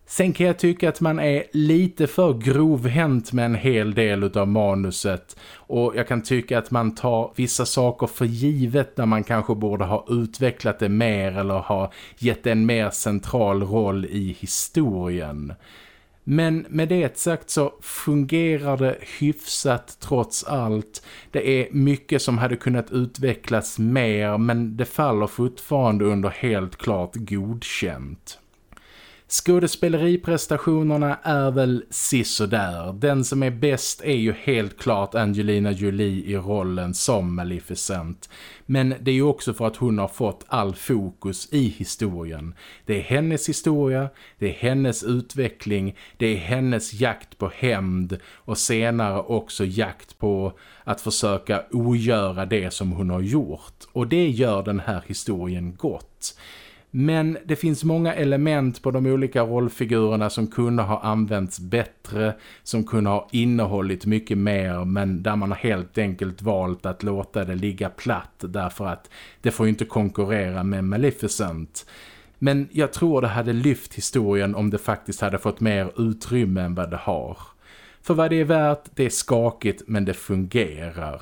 Sen kan jag tycka att man är lite för grovhänt med en hel del av manuset och jag kan tycka att man tar vissa saker för givet när man kanske borde ha utvecklat det mer eller ha gett en mer central roll i historien. Men med det sagt så fungerar det hyfsat trots allt. Det är mycket som hade kunnat utvecklas mer men det faller fortfarande under helt klart godkänt. Skådespeleriprestationerna är väl sisådär. Den som är bäst är ju helt klart Angelina Jolie i rollen som Maleficent. Men det är ju också för att hon har fått all fokus i historien. Det är hennes historia, det är hennes utveckling, det är hennes jakt på hämnd och senare också jakt på att försöka ogöra det som hon har gjort. Och det gör den här historien gott. Men det finns många element på de olika rollfigurerna som kunde ha använts bättre, som kunde ha innehållit mycket mer men där man har helt enkelt valt att låta det ligga platt därför att det får ju inte konkurrera med Maleficent. Men jag tror det hade lyft historien om det faktiskt hade fått mer utrymme än vad det har. För vad det är värt, det är skakigt men det fungerar.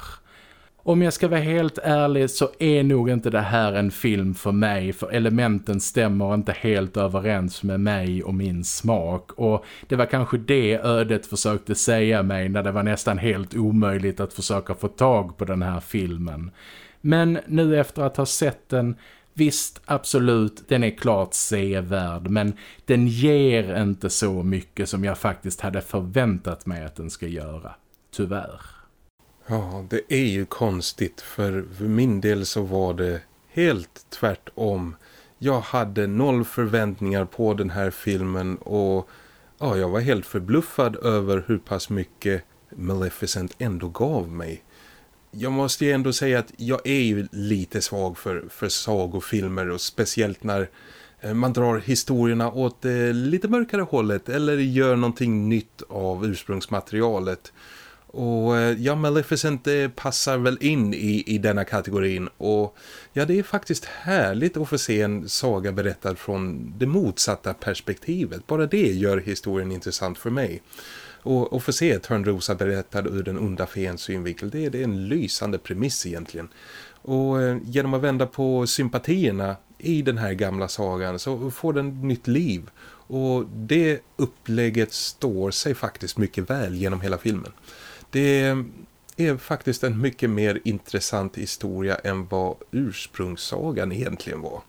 Om jag ska vara helt ärlig så är nog inte det här en film för mig för elementen stämmer inte helt överens med mig och min smak och det var kanske det ödet försökte säga mig när det var nästan helt omöjligt att försöka få tag på den här filmen. Men nu efter att ha sett den Visst, absolut, den är klart sevärd men den ger inte så mycket som jag faktiskt hade förväntat mig att den ska göra. Tyvärr. Ja, det är ju konstigt för för min del så var det helt tvärtom. Jag hade noll förväntningar på den här filmen och ja, jag var helt förbluffad över hur pass mycket Maleficent ändå gav mig. Jag måste ju ändå säga att jag är ju lite svag för, för sagofilmer och speciellt när eh, man drar historierna åt det lite mörkare hållet eller gör någonting nytt av ursprungsmaterialet. Och eh, ja, Maleficent eh, passar väl in i, i denna kategorin och ja, det är faktiskt härligt att få se en saga berättad från det motsatta perspektivet. Bara det gör historien intressant för mig. Och, och få se Törnrosa berättad ur den onda feens synvinkel, det, det är en lysande premiss egentligen. Och eh, genom att vända på sympatierna i den här gamla sagan så får den nytt liv. Och det upplägget står sig faktiskt mycket väl genom hela filmen. Det är faktiskt en mycket mer intressant historia än vad ursprungssagan egentligen var.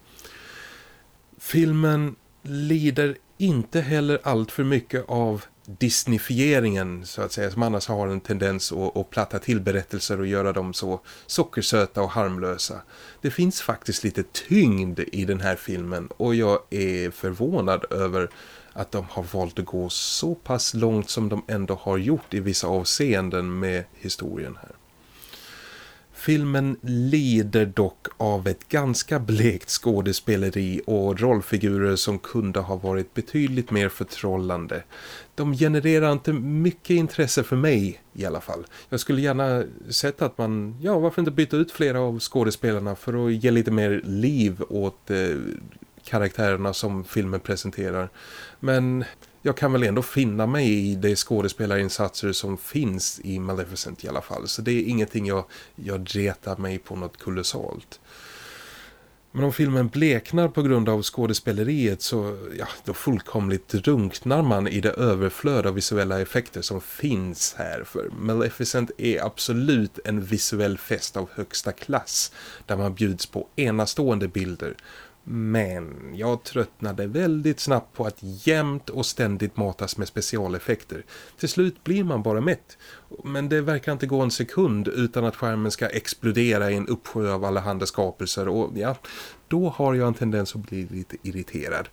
Filmen lider inte heller allt för mycket av Disneyfieringen så att säga som annars har en tendens att, att platta till berättelser och göra dem så sockersöta och harmlösa. Det finns faktiskt lite tyngd i den här filmen och jag är förvånad över att de har valt att gå så pass långt som de ändå har gjort i vissa avseenden med historien här. Filmen lider dock av ett ganska blekt skådespeleri och rollfigurer som kunde ha varit betydligt mer förtrollande. De genererar inte mycket intresse för mig i alla fall. Jag skulle gärna sett att man, ja varför inte byta ut flera av skådespelarna för att ge lite mer liv åt eh, karaktärerna som filmen presenterar. Men jag kan väl ändå finna mig i de skådespelarinsatser som finns i Maleficent i alla fall. Så det är ingenting jag, jag retar mig på något kolossalt. Men om filmen bleknar på grund av skådespeleriet så ja, då fullkomligt drunknar man i det överflöd av visuella effekter som finns här. För Maleficent är absolut en visuell fest av högsta klass där man bjuds på enastående bilder men jag tröttnade väldigt snabbt på att jämt och ständigt matas med specialeffekter. Till slut blir man bara mätt. Men det verkar inte gå en sekund utan att skärmen ska explodera i en uppsjö av alla handa skapelser och ja, då har jag en tendens att bli lite irriterad.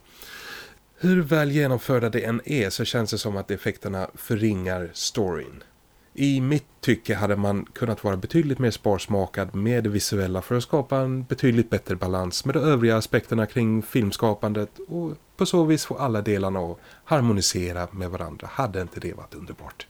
Hur väl genomförda det än är så känns det som att effekterna förringar storyn. I mitt tycke hade man kunnat vara betydligt mer sparsmakad med det visuella för att skapa en betydligt bättre balans med de övriga aspekterna kring filmskapandet och på så vis få alla delarna att harmonisera med varandra. Hade inte det varit underbart.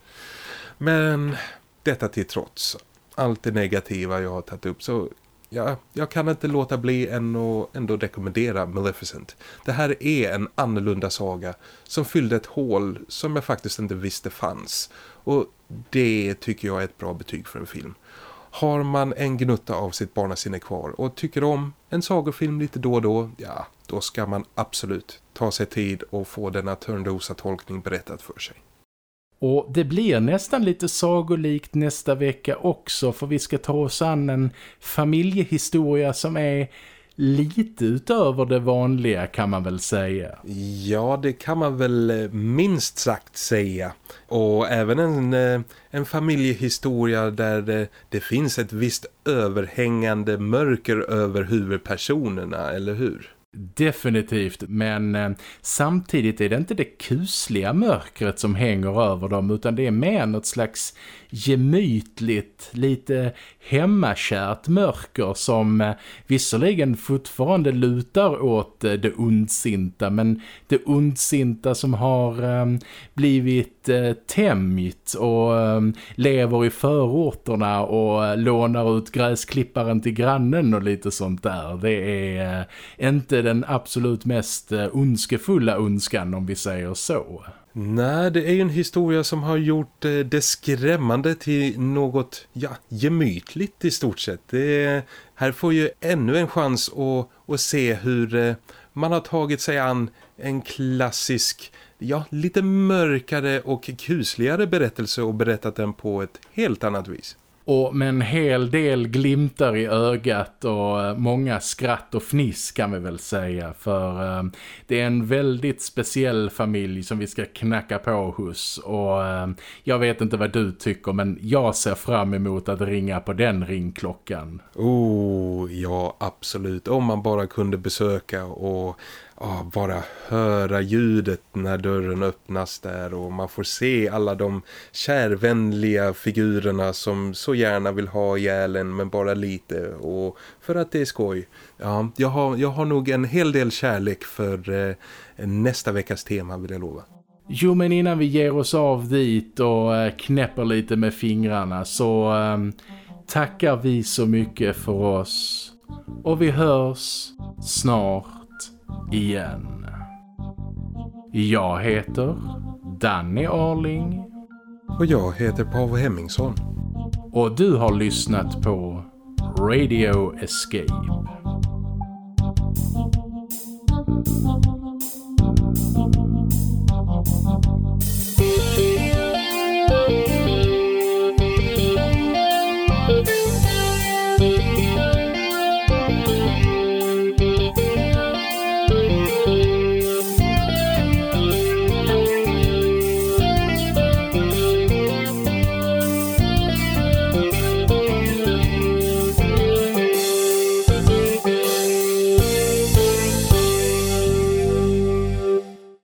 Men detta till trots, allt det negativa jag har tagit upp så ja, jag kan inte låta bli än att ändå rekommendera Maleficent. Det här är en annorlunda saga som fyllde ett hål som jag faktiskt inte visste fanns. Och det tycker jag är ett bra betyg för en film. Har man en gnutta av sitt barnasinne kvar och tycker om en sagofilm lite då och då, ja, då ska man absolut ta sig tid och få denna Törnrosa-tolkning berättat för sig. Och det blir nästan lite sagolikt nästa vecka också för vi ska ta oss an en familjehistoria som är lite utöver det vanliga kan man väl säga. Ja, det kan man väl eh, minst sagt säga. Och även en, eh, en familjehistoria där det, det finns ett visst överhängande mörker över huvudpersonerna, eller hur? Definitivt, men eh, samtidigt är det inte det kusliga mörkret som hänger över dem utan det är mer något slags gemytligt, lite hemmakärt mörker som eh, visserligen fortfarande lutar åt eh, det ondsinta men det ondsinta som har eh, blivit eh, tämjt och eh, lever i förorterna och eh, lånar ut gräsklipparen till grannen och lite sånt där. Det är inte den absolut mest eh, ondskefulla önskan om vi säger så. Nej, det är ju en historia som har gjort eh, det skrämmande till något ja, gemytligt i stort sett. Det, här får ju ännu en chans att, att se hur eh, man har tagit sig an en klassisk, ja, lite mörkare och kusligare berättelse och berättat den på ett helt annat vis. Och med en hel del glimtar i ögat och eh, många skratt och fniss kan vi väl säga. För eh, det är en väldigt speciell familj som vi ska knacka på hos. Och eh, jag vet inte vad du tycker men jag ser fram emot att ringa på den ringklockan. Oh, ja absolut. Om man bara kunde besöka och oh, bara höra ljudet när dörren öppnas där och man får se alla de kärvänliga figurerna som så gärna vill ha ihjälen men bara lite och för att det är skoj. Ja, jag har, jag har nog en hel del kärlek för eh, nästa veckas tema vill jag lova. Jo men innan vi ger oss av dit och eh, knäpper lite med fingrarna så eh, tackar vi så mycket för oss och vi hörs snart igen. Jag heter Danny Arling. Och jag heter Pavel Hemmingsson. Och du har lyssnat på Radio Escape.